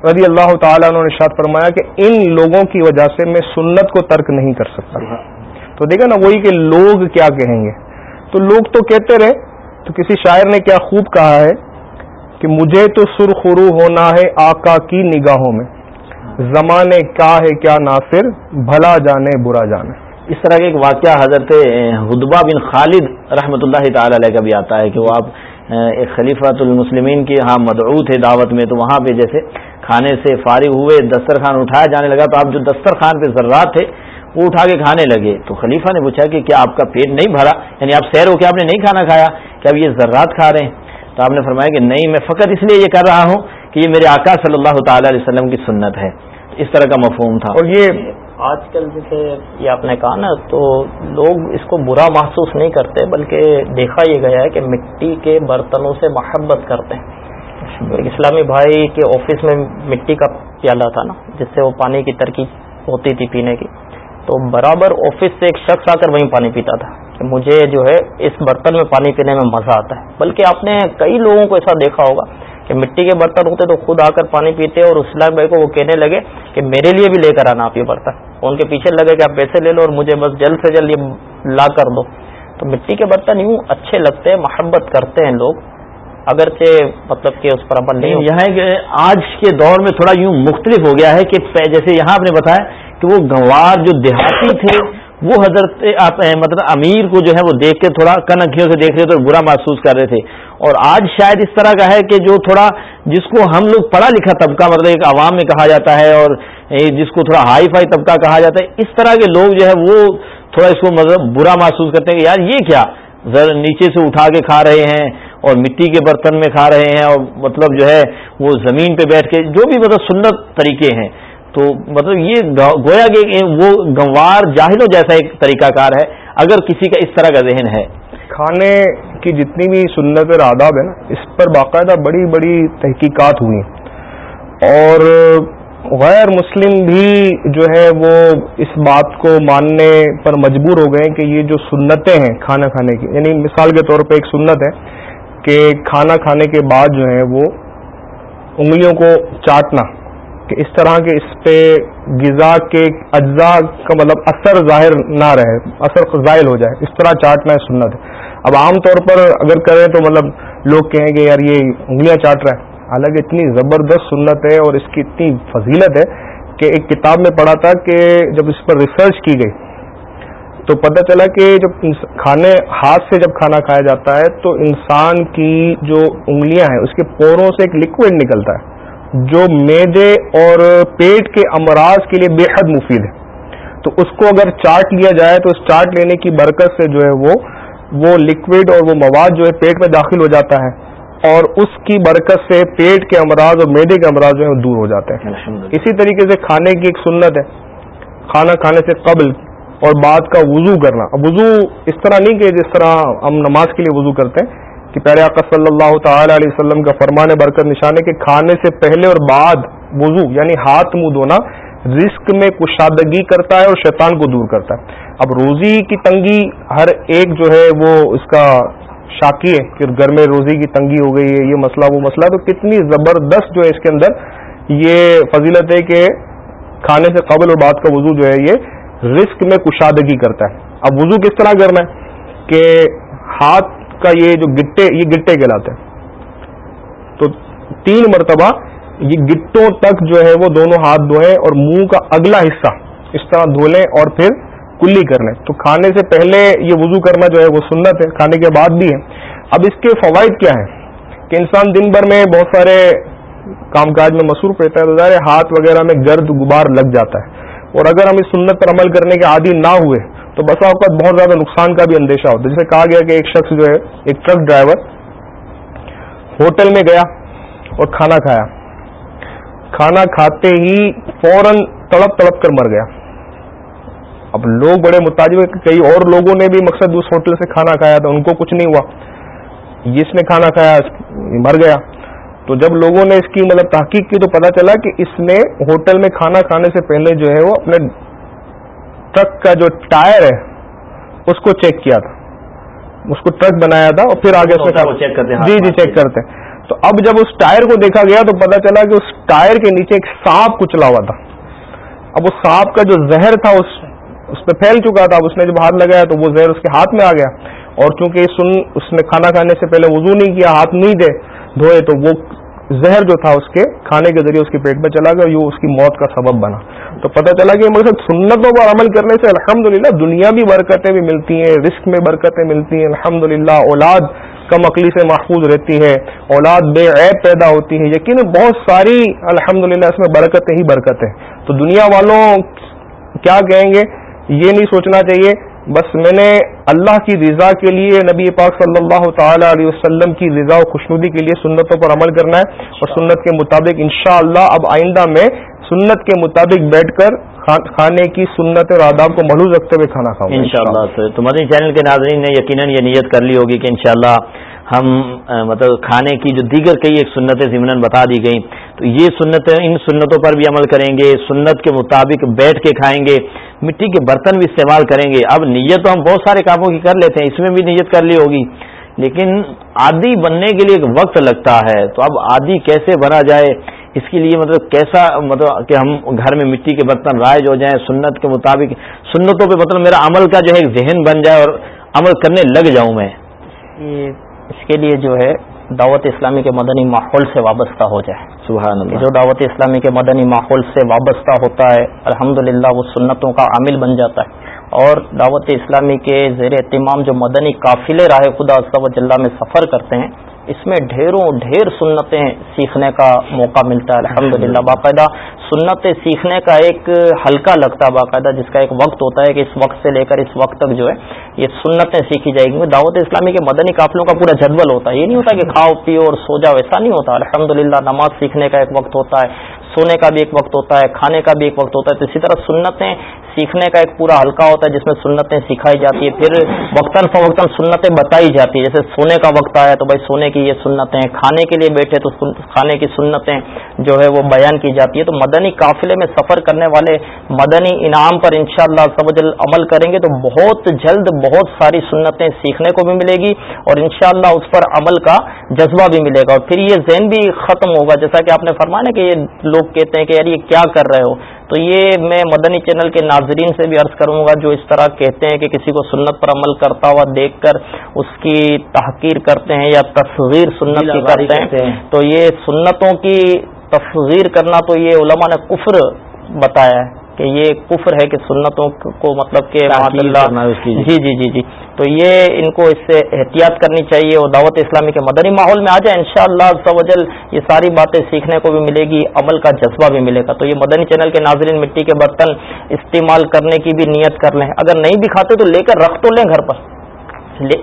رضی اللہ تعالیٰ نے شاد فرمایا کہ ان لوگوں کی وجہ سے میں سنت کو ترک نہیں کر سکتا۔ تو دیکھا نا، وہی کہ لوگ کیا کہیں گے؟ تو لوگ تو کہتے رہے، تو کسی شاعر نے کیا خوب کہا ہے کہ مجھے تو سرخرو ہونا ہے آقا کی نگاہوں میں۔ زمانے کیا ہے کیا ناصر، بھلا جانے برا جانے۔
اس طرح کا ایک واقعہ حضرت ہدبہ بن خالد رحمۃ اللہ تعالی علیہ کا بھی آتا ہے کہ وہ آپ ایک خلیفۃ المسلمین کی ہاں مدعو تھے دعوت میں، تو وہاں پہ جیسے کھانے سے فارغ ہوئے، دسترخوان اٹھایا جانے لگا، تو آپ جو دسترخوان پہ ذرات تھے، وہ اٹھا کے کھانے لگے۔ تو خلیفہ نے پوچھا کہ کیا آپ کا پیٹ نہیں بھرا؟ یعنی آپ سیر ہو کے آپ نے نہیں کھانا کھایا کہ اب یہ ذرات کھا رہے ہیں؟ تو آپ نے فرمایا کہ نہیں، میں فقط اس لیے یہ کر رہا ہوں کہ یہ میرے آقا صلی اللہ تعالی علیہ وسلم کی سنت ہے۔ اس طرح کا مفہوم تھا۔
اور یہ آج کل جیسے یہ آپ نے کہا نا، تو لوگ اس کو برا محسوس نہیں کرتے، بلکہ دیکھا یہ گیا ہے کہ مٹی کے برتنوں سے محبت کرتے ہیں۔ ایک اسلامی بھائی کے آفس میں مٹی کا پیالہ تھا نا، جس سے وہ پانی کی ترکیب ہوتی تھی پینے کی۔ تو برابر آفس سے ایک شخص آ کر وہیں پانی پیتا تھا کہ مجھے جو ہے اس برتن میں پانی پینے میں مزہ آتا ہے۔ بلکہ آپ نے کئی لوگوں کو ایسا دیکھا ہوگا کہ مٹی کے برتن ہوتے تو خود آ کر پانی پیتے اور اسلام بھائی کو وہ کہنے لگے کہ میرے لیے بھی لے کر آنا آپ یہ برتن۔ ان کے پیچھے لگے کہ آپ پیسے لے لو اور مجھے بس جلد سے جلد یہ لا کر دو۔ تو مٹی کے برتن یوں اچھے لگتے ہیں، محبت کرتے ہیں لوگ۔ اگرچہ مطلب کہ اس پر عمل نہیں
یہاں کہ آج کے دور میں تھوڑا یوں مختلف ہو گیا ہے کہ جیسے یہاں آپ نے بتایا کہ وہ گنوار جو دیہاتی تھے وہ حضرت مطلب امیر کو جو ہے وہ دیکھ کے تھوڑا کن اکھیوں سے دیکھ رہے تھے اور برا محسوس کر رہے تھے۔ اور آج شاید اس طرح کا ہے کہ جو تھوڑا جس کو ہم لوگ پڑھا لکھا طبقہ مطلب ایک عوام میں کہا جاتا ہے اور جس کو تھوڑا ہائی فائی طبقہ کہا جاتا ہے، اس طرح کے لوگ جو ہے وہ تھوڑا اس کو مطلب برا محسوس کرتے ہیں کہ یار یہ کیا؟ ذرا نیچے سے اٹھا کے کھا رہے ہیں اور مٹی کے برتن میں کھا رہے ہیں اور مطلب جو ہے وہ زمین پہ بیٹھ کے جو بھی مطلب سنت طریقے ہیں۔ تو مطلب یہ گویا کہ وہ گنوار جاہلوں جیسا ایک طریقہ کار ہے، اگر کسی کا اس طرح کا ذہن ہے۔
کھانے کی جتنی بھی سنت اور آداب ہے نا، اس پر باقاعدہ بڑی بڑی تحقیقات ہوئی۔ اور غیر مسلم بھی جو ہے وہ اس بات کو ماننے پر مجبور ہو گئے کہ یہ جو سنتیں ہیں کھانا کھانے کی یعنی مثال کے طور پہ ایک سنت ہے کہ کھانا کھانے کے بعد جو ہے وہ انگلیوں کو چاٹنا۔ کہ اس طرح کے اس پہ غذا کے اجزاء کا مطلب اثر ظاہر نہ رہے، اثر ظاہر ہو جائے۔ اس طرح چاٹنا ہے سنت ہے۔ اب عام طور پر اگر کریں تو مطلب لوگ کہیں گے، یار یہ انگلیاں چاٹ رہا ہے حالانکہ اتنی زبردست سنت ہے اور اس کی اتنی فضیلت ہے کہ ایک کتاب میں پڑھا تھا کہ جب اس پر ریسرچ کی گئی، تو پتہ چلا کہ جب کھانے، ہاتھ سے جب کھانا کھایا جاتا ہے تو انسان کی جو انگلیاں ہیں، اس کے پوروں سے ایک لکوڈ نکلتا ہے۔ جو میدے اور پیٹ کے امراض کے لیے بے حد مفید ہے۔ تو اس کو اگر چاٹ لیا جائے تو اس چاٹ لینے کی برکت سے جو ہے وہ وہ لکوڈ اور وہ مواد جو ہے پیٹ میں داخل ہو جاتا ہے اور اس کی برکت سے پیٹ کے امراض اور میدے کے امراض جو ہے وہ دور ہو جاتے ہیں۔ اسی طریقے سے کھانے کی ایک سنت ہے۔ کھانا کھانے سے قبل اور بعد کا وضو کرنا۔ وضو اس طرح نہیں کہ جس طرح ہم نماز کے لیے وضو کرتے ہیں۔ کہ پیارے آقا صلی اللہ تعالی علیہ وسلم کا فرمان برکت نشان ہے کہ کھانے سے پہلے اور بعد وضو یعنی ہاتھ منہ دھونا، رزق میں کشادگی کرتا ہے اور شیطان کو دور کرتا ہے۔ اب روزی کی تنگی، ہر ایک جو ہے وہ اس کا شاکی ہے کہ گھر میں روزی کی تنگی ہو گئی ہے، یہ مسئلہ، وہ مسئلہ، تو کتنی زبردست جو ہے اس کے اندر یہ فضیلت ہے کہ کھانے سے قبل اور بعد کا وضو جو ہے یہ رزق میں کشادگی کرتا ہے۔ اب وضو کس طرح کرنا ہے؟ کہ ہاتھ کا یہ جو گٹے، یہ گٹے کہلاتے ہیں۔ تو تین مرتبہ یہ گٹوں تک جو ہے وہ دونوں ہاتھ دھوئیں اور منہ کا اگلا حصہ اس طرح دھو لیں اور پھر کلی کر لیں۔ تو کھانے سے پہلے یہ وضو کرنا جو ہے وہ سنت ہے، کھانے کے بعد بھی ہے۔ اب اس کے فوائد کیا ہیں؟ کہ انسان دن بھر میں بہت سارے کام کاج میں مصروف رہتا ہے، تو ظاہر ہاتھ وغیرہ میں گرد غبار لگ جاتا ہے۔ اور اگر ہم اس سنت پر عمل کرنے کے عادی نہ ہوئے تو بسا اوقات بہت زیادہ نقصان کا بھی اندیشہ ہوتا ہے۔ جیسے کہا گیا کہ ایک شخص جو ہے، ایک ٹرک ڈرائیور ہوٹل میں گیا اور کھانا کھایا۔ کھانا کھاتے ہی فوراً تڑپ تڑپ کر مر گیا۔ اب لوگ بڑے متاجر کئی اور لوگوں نے بھی مقصد اس ہوٹل سے کھانا کھایا تھا ان کو کچھ نہیں ہوا۔ جس نے کھانا کھایا مر گیا۔ تو جب لوگوں نے اس کی مطلب تحقیق کی تو پتا چلا کہ اس نے ہوٹل میں کھانا کھانے سے پہلے جو ہے وہ اپنے ٹرک کا جو ٹائر ہے اس کو چیک کیا تھا۔ اس کو ٹرک بنایا تھا اور پھر آگے جی جی چیک کرتے تو اب جب اس ٹائر کو دیکھا گیا تو پتا چلا کہ اس ٹائر کے نیچے ایک سانپ کچلا ہوا تھا۔ اب اس سانپ کا جو زہر تھا اس اس پہ پھیل چکا تھا۔ اب اس نے جب ہاتھ لگایا تو وہ زہر اس کے ہاتھ میں آ گیا۔ اور چونکہ سن اس نے کھانا کھانے سے پہلے وضو نہیں کیا ہاتھ نہیں دے دھوئے تو وہ زہر جو تھا اس کے کھانے کے ذریعے اس کے پیٹ میں چلا گیا یہ اس کی موت کا سبب بنا۔ تو پتہ چلا کہ مقصد سنتوں پر عمل کرنے سے الحمد للہ دنیا بھی برکتیں بھی ملتی ہیں رسک میں برکتیں ملتی ہیں۔ الحمد للہ اولاد کم عقلی سے محفوظ رہتی ہے، اولاد بے عیب پیدا ہوتی ہے۔ یقین بہت ساری الحمد اس میں برکتیں ہی برکتیں۔ تو دنیا والوں کیا کہیں گے؟ یہ نہیں سوچنا چاہیے بس میں نے اللہ کی رضا کے لیے نبی پاک صلی اللہ تعالی علیہ وسلم کی رضا و خوشنودی کے لیے سنتوں پر عمل کرنا ہے اور سنت کے مطابق انشاءاللہ اب آئندہ میں سنت کے مطابق بیٹھ کر کھانے کی سنت اور آداب کو محلوظ رکھتے ہوئے کھانا کھاؤں
ان شاء اللہ تو مدنی چینل کے ناظرین نے یقیناً یہ نیت کر لی ہوگی کہ انشاءاللہ ہم مطلب کھانے کی جو دیگر کئی ایک سنتیں ضمن بتا دی گئیں تو یہ سنتیں ان سنتوں پر بھی عمل کریں گے سنت کے مطابق بیٹھ کے کھائیں گے۔ مٹی کے برتن بھی استعمال کریں گے۔ اب نیت تو ہم بہت سارے کاموں کی کر لیتے ہیں، اس میں بھی نیت کر لی ہوگی۔ لیکن عادی بننے کے لیے ایک وقت لگتا ہے۔ تو اب عادی کیسے بنا جائے؟ اس کے لیے مطلب کیسا مطلب کہ ہم گھر میں مٹی کے برتن رائج ہو جائیں، سنت کے مطابق سنتوں پہ مطلب میرا عمل کا جو ہے ایک ذہن بن جائے اور عمل کرنے لگ جاؤں میں۔
اس کے لیے جو ہے دعوت اسلامی کے مدنی ماحول سے وابستہ ہو جائے۔
سبحان اللہ
جو دعوت اسلامی کے مدنی ماحول سے وابستہ ہوتا ہے الحمد وہ سنتوں کا عامل بن جاتا ہے۔ اور دعوت اسلامی کے زیر اہتمام جو مدنی قافلے راہ خدا جلح میں سفر کرتے ہیں اس میں ڈھیروں ڈھیر سنتیں سیکھنے کا موقع ملتا ہے الحمد للہ باقاعدہ سنتیں سیکھنے کا ایک ہلکا لگتا ہے باقاعدہ، جس کا ایک وقت ہوتا ہے کہ اس وقت سے لے کر اس وقت تک جو ہے یہ سنتیں سیکھی جائیں گی۔ دعوت اسلامی کے مدنی قافلوں کا پورا جدول ہوتا ہے، یہ نہیں ہوتا کہ کھاؤ، پیو اور سو جاؤ، ایسا نہیں ہوتا۔ الحمد نماز سیکھنے کا ایک وقت ہوتا ہے۔ سونے کا بھی ایک وقت ہوتا ہے، کھانے کا بھی ایک وقت ہوتا ہے۔ تو اسی طرح سنتیں سیکھنے کا ایک پورا ہلکا ہوتا ہے، جس میں سنتیں سکھائی جاتی ہے پھر وقتاً فوقتاً سنتیں بتائی جاتی ہے جیسے سونے کا وقت آیا تو بھائی سونے کی یہ سنتیں، کھانے کے لیے بیٹھے تو کھانے کی سنتیں جو ہے وہ بیان کی جاتی ہے تو مدنی قافلے میں سفر کرنے والے مدنی انعام پر انشاءاللہ شاء اللہ عمل کریں گے تو بہت جلد بہت ساری سنتیں سیکھنے کو بھی ملے گی اور انشاءاللہ اس پر عمل کا جذبہ بھی ملے گا۔ اور پھر یہ ذہن بھی ختم ہوگا۔ جیسا کہ آپ نے فرمایا کہ یہ لوگ کہتے ہیں کہ یار یہ کیا کر رہے ہو؟ تو یہ میں مدنی چینل کے ناظرین سے بھی عرض کروں گا جو اس طرح کہتے ہیں کہ کسی کو سنت پر عمل کرتا ہوا دیکھ کر اس کی تحقیر کرتے ہیں یا تصویر سنت کی کرتے ہیں تو یہ سنتوں کی تصویر کرنا تو یہ علماء نے کفر بتایا ہے کہ یہ کفر ہے کہ سنتوں کو مطلب کہ جی جی جی جی۔ تو یہ ان کو اس سے احتیاط کرنی چاہیے اور دعوت اسلامی کے مدنی ماحول میں آ جائے ان شاء اللہ یہ ساری باتیں سیکھنے کو بھی ملے گی، عمل کا جذبہ بھی ملے گا۔ تو یہ مدنی چینل کے ناظرین مٹی کے برتن استعمال کرنے کی بھی نیت کر لیں۔ اگر نہیں بھی کھاتے تو لے کر رکھ تو لیں گھر پر۔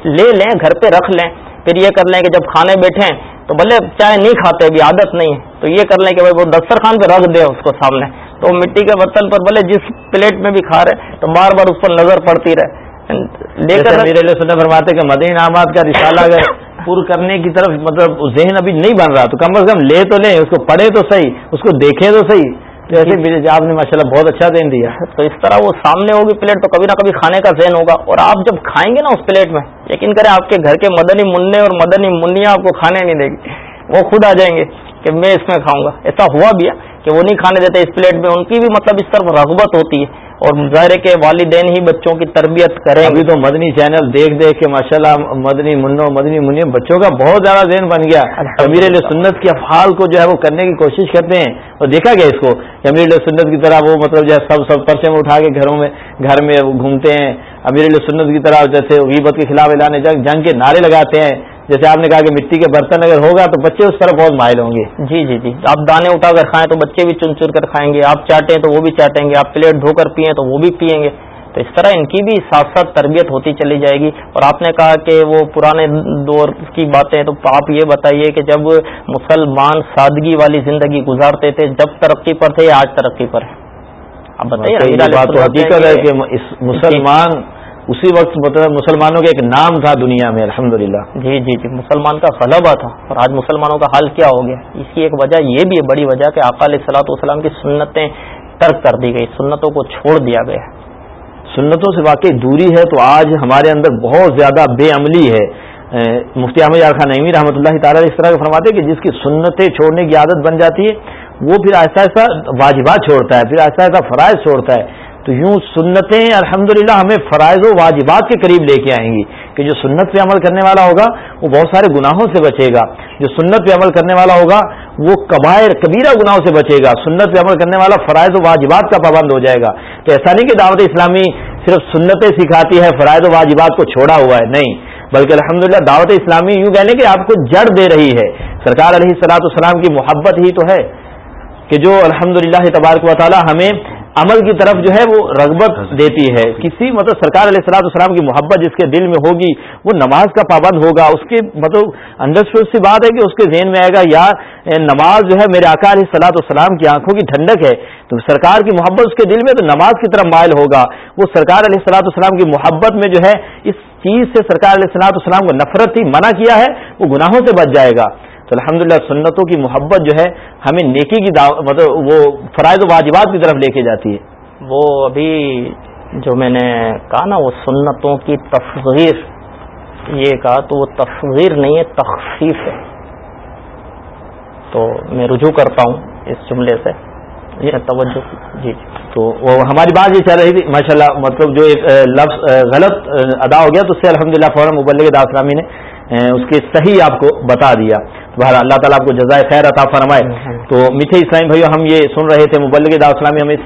لے لیں، گھر پہ رکھ لیں۔ پھر یہ کر لیں کہ جب کھانے بیٹھیں تو بھلے چائے نہیں کھاتے، ابھی عادت نہیں ہے۔ تو یہ کر لیں کہ بھائی وہ دسترخوان پہ رکھ دیں اس کو سامنے۔ تو مٹی کے برتن پر بھلے جس پلیٹ میں بھی کھا رہے، تو بار بار اس پر نظر پڑتی رہے۔
لے کر میرے سننے فرماتے کہ مدین انعامات کا رسالہ اگر پور کرنے کی طرف مطلب ذہن ابھی نہیں بن رہا تو کم از کم لے تو لیں اس کو پڑھے تو صحیح اس کو دیکھے تو صحیح۔ تو ایسے آپ نے ماشاء اللہ بہت اچھا ذہن دیا۔
تو اس طرح وہ سامنے ہوگی پلیٹ تو کبھی نہ کبھی کھانے کا ذہن ہوگا۔ اور آپ جب کھائیں گے نا اس پلیٹ میں یقین کریں آپ کے گھر کے مدنی منع اور مدنی منیا آپ کو کھانے نہیں دے گی۔ وہ خود آ جائیں گے کہ میں اس میں کھاؤں گا۔ ایسا ہوا بھی ہے۔ کہ وہ نہیں کھانے دیتے اس پلیٹ میں ان کی بھی مطلب اس طرف رغبت ہوتی ہے۔ اور ظاہر کے والدین ہی بچوں کی تربیت کریں۔
ابھی تو مدنی چینل دیکھ دیکھ کے ماشاء اللہ مدنی منو مدنی منی بچوں کا بہت زیادہ ذہن بن گیا۔ امیر سنت کے افعال کو جو ہے وہ کرنے کی کوشش کرتے ہیں۔ اور دیکھا گیا اس کو امیر سنت کی طرح وہ مطلب جو ہے سب سب پرچے میں اٹھا کے گھروں میں گھر میں گھومتے ہیں۔ امیر سنت کی طرح جیسے غیبت کے خلاف اعلان جنگ جنگ کے نعرے لگاتے ہیں۔ جیسے آپ نے کہا کہ مٹی کے برتن اگر ہوگا تو بچے اس طرح بہت مائل ہوں گے۔
جی جی جی۔ آپ دانے اٹھا کر کھائیں تو بچے بھی چن چن کر کھائیں گے آپ چاٹیں تو وہ بھی چاٹیں گے آپ پلیٹ دھو کر پیئیں تو وہ بھی پیئیں گے۔ تو اس طرح ان کی بھی ساتھ ساتھ تربیت ہوتی چلی جائے گی۔ اور آپ نے کہا کہ وہ پرانے دور کی باتیں تو آپ یہ بتائیے کہ جب مسلمان سادگی والی زندگی گزارتے تھے جب ترقی پر تھے یا آج ترقی پر ہے
آپ بتائیے حقیقت ہے کہ مسلمان اسی وقت مطلب مسلمانوں کا ایک نام تھا دنیا میں الحمد
جی جی جی مسلمان کا غلبہ تھا اور آج مسلمانوں کا حال کیا ہو گیا؟ اس کی ایک وجہ یہ بھی ہے بڑی وجہ کہ علیہ سلاۃ والسلام کی سنتیں ترک کر دی گئی سنتوں کو چھوڑ دیا گیا۔
سنتوں سے واقعی دوری ہے تو آج ہمارے اندر بہت زیادہ بے عملی ہے۔ مفتی احمد خان نعمی رحمۃ اللہ تعالیٰ اس طرح کا فرماتے کہ جس کی سنتیں چھوڑنے کی عادت بن جاتی ہے وہ پھر ایسا ایسا واجبات چھوڑتا ہے پھر ایسا ایسا فرائض چھوڑتا ہے۔ تو یوں سنتیں الحمدللہ ہمیں فرائض و واجبات کے قریب لے کے آئیں گی کہ جو سنت پہ عمل کرنے والا ہوگا وہ بہت سارے گناہوں سے بچے گا، جو سنت پہ عمل کرنے والا ہوگا وہ قبائر کبیرہ گناہوں سے بچے گا۔ سنت پہ عمل کرنے والا فرائض و واجبات کا پابند ہو جائے گا۔ تو ایسا نہیں کہ دعوت اسلامی صرف سنتیں سکھاتی ہے، فرائض و واجبات کو چھوڑا ہوا ہے، نہیں۔ بلکہ الحمدللہ دعوت اسلامی یوں کہنے کہ آپ کو جڑ دے رہی ہے۔ سرکار علیہ السلاۃ السلام کی محبت ہی تو ہے کہ جو الحمد للہ تبارک و تعالی ہمیں عمل کی طرف جو ہے وہ رغبت دیتی ہے۔ کسی مطلب سرکار علیہ السلاۃ السلام کی محبت جس کے دل میں ہوگی وہ نماز کا پابند ہوگا۔ اس کے مطلب انڈرسٹوڈ سی بات ہے کہ اس کے ذہن میں آئے گا یا نماز جو ہے میرے آقا علیہ السلاۃ السلام کی آنکھوں کی ٹھنڈک ہے تو سرکار کی محبت اس کے دل میں تو نماز کی طرف مائل ہوگا۔ وہ سرکار علیہ السلاۃ السلام کی محبت میں جو ہے اس چیز سے سرکار علیہ السلاۃ السلام کو نفرت ہی منع کیا ہے وہ گناہوں سے بچ جائے گا۔ تو الحمد سنتوں کی محبت جو ہے ہمیں نیکی کی مطلب وہ فرائض و واجبات کی طرف لے کے جاتی ہے۔
وہ ابھی جو میں نے کہا نا وہ سنتوں کی تصغیر یہ کہا تو وہ تصغیر نہیں ہے تخصیص ہے۔ تو میں رجوع کرتا ہوں اس جملے سے۔ یہ توجہ جی جی۔
تو وہ ہماری بات یہ چل رہی تھی ماشاء اللہ مطلب جو ایک لفظ غلط ادا ہو گیا تو اس سے الحمد للہ فوراً مبلغ داسلامی نے اس کے صحیح آپ کو بتا دیا۔ بہر اللہ تعالیٰ آپ کو جزائے خیر عطا فرمائے۔ تو میٹھے اسلامی بھائیو ہم یہ سن رہے تھے مبلغ اسلامی ہمیں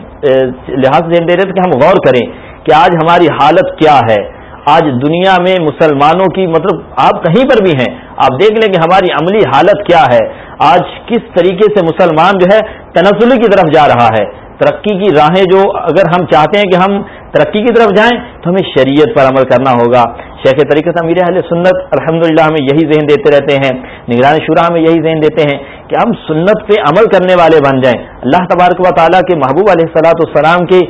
لحاظ دے رہے تھے کہ ہم غور کریں کہ آج ہماری حالت کیا ہے۔ آج دنیا میں مسلمانوں کی مطلب آپ کہیں پر بھی ہیں آپ دیکھ لیں کہ ہماری عملی حالت کیا ہے۔ آج کس طریقے سے مسلمان جو ہے تنزلی کی طرف جا رہا ہے۔ ترقی کی راہیں جو اگر ہم چاہتے ہیں کہ ہم ترقی کی طرف جائیں تو ہمیں شریعت پر عمل کرنا ہوگا۔ شیخ طریقے سے امیر اہل سنت الحمد ہمیں یہی ذہن دیتے رہتے ہیں۔ نگران شورا ہمیں یہی ذہن دیتے ہیں کہ ہم سنت پہ عمل کرنے والے بن جائیں۔ اللہ تبارک و تعالیٰ کے محبوب علیہ السلاۃ السلام کے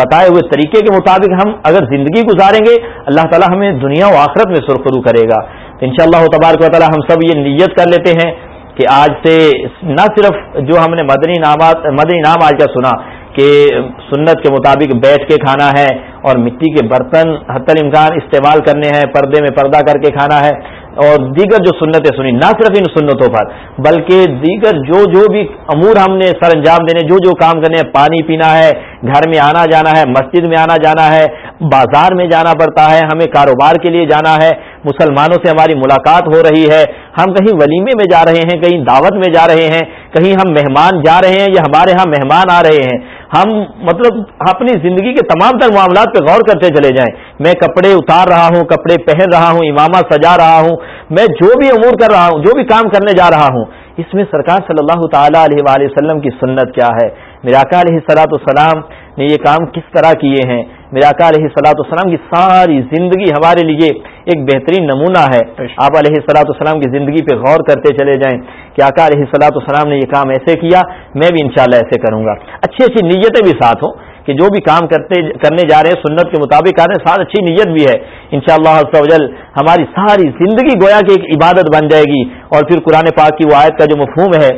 بتائے ہوئے طریقے کے مطابق ہم اگر زندگی گزاریں گے، اللہ تعالیٰ ہمیں دنیا و آخرت میں سرخرو کرے گا۔ تو ان شاء اللہ تبارک و تعالیٰ ہم سب یہ نیت کر لیتے ہیں کہ آج سے نہ صرف جو ہم نے مدنی نامات، مدنی نام آج کا سنا کہ سنت کے مطابق بیٹھ کے کھانا ہے اور مٹی کے برتن حت الامکان استعمال کرنے ہیں، پردے میں پردہ کر کے کھانا ہے۔ اور دیگر جو سنتیں سنی، نہ صرف ان سنتوں پر، بلکہ دیگر جو جو بھی امور ہم نے سر انجام دینے، جو جو کام کرنے ہیں، پانی پینا ہے، گھر میں آنا جانا ہے، مسجد میں آنا جانا ہے، بازار میں جانا پڑتا ہے، ہمیں کاروبار کے لیے جانا ہے، مسلمانوں سے ہماری ملاقات ہو رہی ہے۔ ہم کہیں ولیمے میں جا رہے ہیں، کہیں دعوت میں جا رہے ہیں، کہیں ہم مہمان جا رہے ہیں یا ہمارے ہاں مہمان آ رہے ہیں۔ ہم مطلب اپنی زندگی کے تمام تر معاملات پہ غور کرتے چلے جائیں۔ میں کپڑے اتار رہا ہوں، کپڑے پہن رہا ہوں، امامہ سجا رہا ہوں، میں جو بھی امور کر رہا ہوں، جو بھی کام کرنے جا رہا ہوں، اس میں سرکار صلی اللہ تعالی علیہ وآلہ وسلم کی سنت کیا ہے؟ میرا علیہ سلاۃ السلام نے یہ کام کس طرح کیے ہیں؟ میرے آقا علیہ سلاۃ السلام کی ساری زندگی ہمارے لیے ایک بہترین نمونہ ہے۔ آپ علیہ سلاۃ السلام کی زندگی پہ غور کرتے چلے جائیں کہ آقا علیہ سلاۃ السلام نے یہ کام ایسے کیا میں بھی انشاءاللہ ایسے کروں گا۔ اچھی اچھی نیتیں بھی ساتھ ہوں کہ جو بھی کام کرتے کرنے جا رہے ہیں سنت کے مطابق آ رہے ہیں ساتھ اچھی نیت بھی ہے۔ ان شاء اللہ ہماری ساری زندگی گویا کی ایک عبادت بن جائے گی۔ اور پھر قرآن پاک کی وہ آیت کا جو مفہوم ہے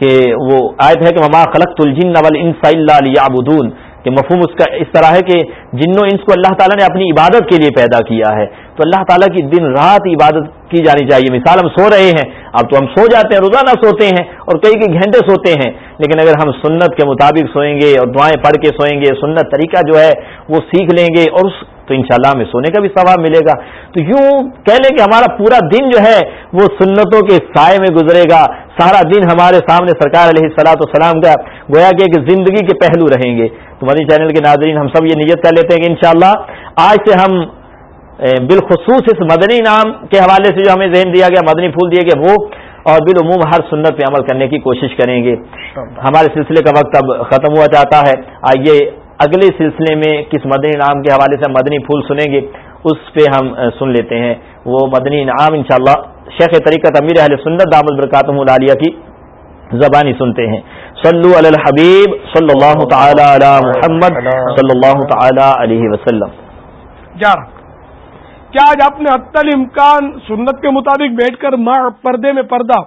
کہ وہ آیت ہے کہ مما خلق الجن نول ان اللہ کہ مفہوم اس کا اس طرح ہے کہ جنوں انس کو اللہ تعالیٰ نے اپنی عبادت کے لیے پیدا کیا ہے۔ تو اللہ تعالیٰ کی دن رات عبادت کی جانی چاہیے۔ مثال ہم سو رہے ہیں، اب تو ہم سو جاتے ہیں، روزانہ سوتے ہیں اور کئی کئی گھنٹے سوتے ہیں۔ لیکن اگر ہم سنت کے مطابق سوئیں گے اور دعائیں پڑھ کے سوئیں گے، سنت طریقہ جو ہے وہ سیکھ لیں گے اور اس تو انشاءاللہ ہمیں سونے کا بھی ثواب ملے گا۔ تو یوں کہہ لیں کہ ہمارا پورا دن جو ہے وہ سنتوں کے سائے میں گزرے گا۔ سارا دن ہمارے سامنے سرکار علیہ سلاۃ والسلام کا گویا کہ ایک زندگی کے پہلو رہیں گے۔ تو مدنی چینل کے ناظرین ہم سب یہ نیت کر لیتے ہیں کہ انشاءاللہ آج سے ہم بالخصوص اس مدنی نام کے حوالے سے جو ہمیں ذہن دیا گیا مدنی پھول دیے گئے وہ اور بالعموم ہر سنت پہ عمل کرنے کی کوشش کریں گے۔ ہمارے سلسلے کا وقت اب ختم ہوا چاہتا ہے۔ آئیے اگلے سلسلے میں کس مدنی نام کے حوالے سے مدنی پھول سنیں گے، اس پہ ہم سن لیتے ہیں۔ وہ مدنی انعام انشاءاللہ شیخ طریقت امیر اہل سنت دام البرکاتم العالیہ کی زبانی سنتے ہیں۔ صلو علی الحبیب صلی اللہ تعالی علی محمد صلی اللہ تعالی علیہ وسلم۔
کیا آج آپ نے حت امکان سنت کے مطابق بیٹھ کر ماں پردے میں پردہ،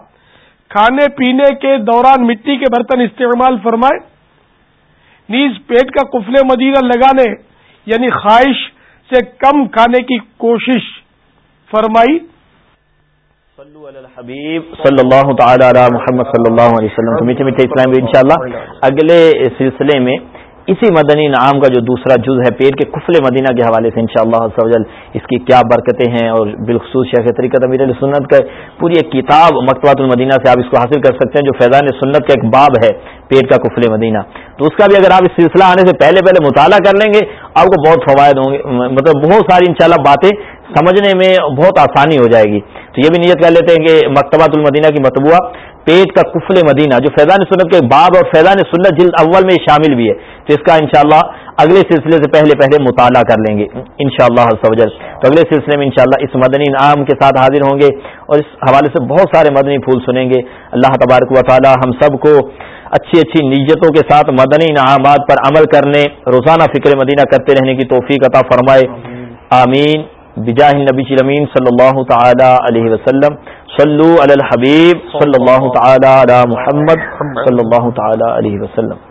کھانے پینے کے دوران مٹی کے برتن استعمال فرمائے؟ نیز پیٹ کا کفل مدینہ لگانے یعنی خواہش سے کم کھانے کی کوشش فرمائی۔
حبیب صلی اللہ تعالی علی محمد صلی اللہ علیہ وسلم۔ میٹھے میٹھے اسلام ان شاء اللہ اگلے سلسلے میں اسی مدنی نعام کا جو دوسرا جز ہے پیٹ کے کفل مدینہ کے حوالے سے انشاءاللہ شاء اللہ اس کی کیا برکتیں ہیں اور بالخصوص شیخ طریقہ امیر سنت کا پوری ایک کتاب مکتبات المدینہ سے آپ اس کو حاصل کر سکتے ہیں جو فیضان سنت کا ایک باب ہے پیٹ کا کفل مدینہ۔ تو اس کا بھی اگر آپ اس سلسلہ آنے سے پہلے پہلے مطالعہ کر لیں گے، آپ کو بہت فوائد ہوں گے۔ مطلب بہت ساری انشاءاللہ باتیں سمجھنے میں بہت آسانی ہو جائے گی۔ تو یہ بھی نیت کر لیتے ہیں کہ مکتبات المدینہ کی متبوعہ پیٹ کا کفل مدینہ، جو فیضان سنت کے باب اور فیضان سنت جلد اول میں شامل بھی ہے، تو اس کا انشاءاللہ اگلے سلسلے سے پہلے پہلے مطالعہ کر لیں گے، انشاءاللہ شاء اللہ تو اگلے سلسلے میں انشاءاللہ اس مدنی انعام کے ساتھ حاضر ہوں گے اور اس حوالے سے بہت سارے مدنی پھول سنیں گے۔ اللہ تبارک و تعالی ہم سب کو اچھی اچھی نیتوں کے ساتھ مدنی انعامات پر عمل کرنے، روزانہ فکر مدینہ کرتے رہنے کی توفیق عطا فرمائے۔ آمین۔ بجاہ نبی چلمین صلی اللہ تعالی علیہ وسلم. صلو علی الحبیب صلی اللہ تعالی علی محمد صلی اللہ تعالی علیہ وسلم.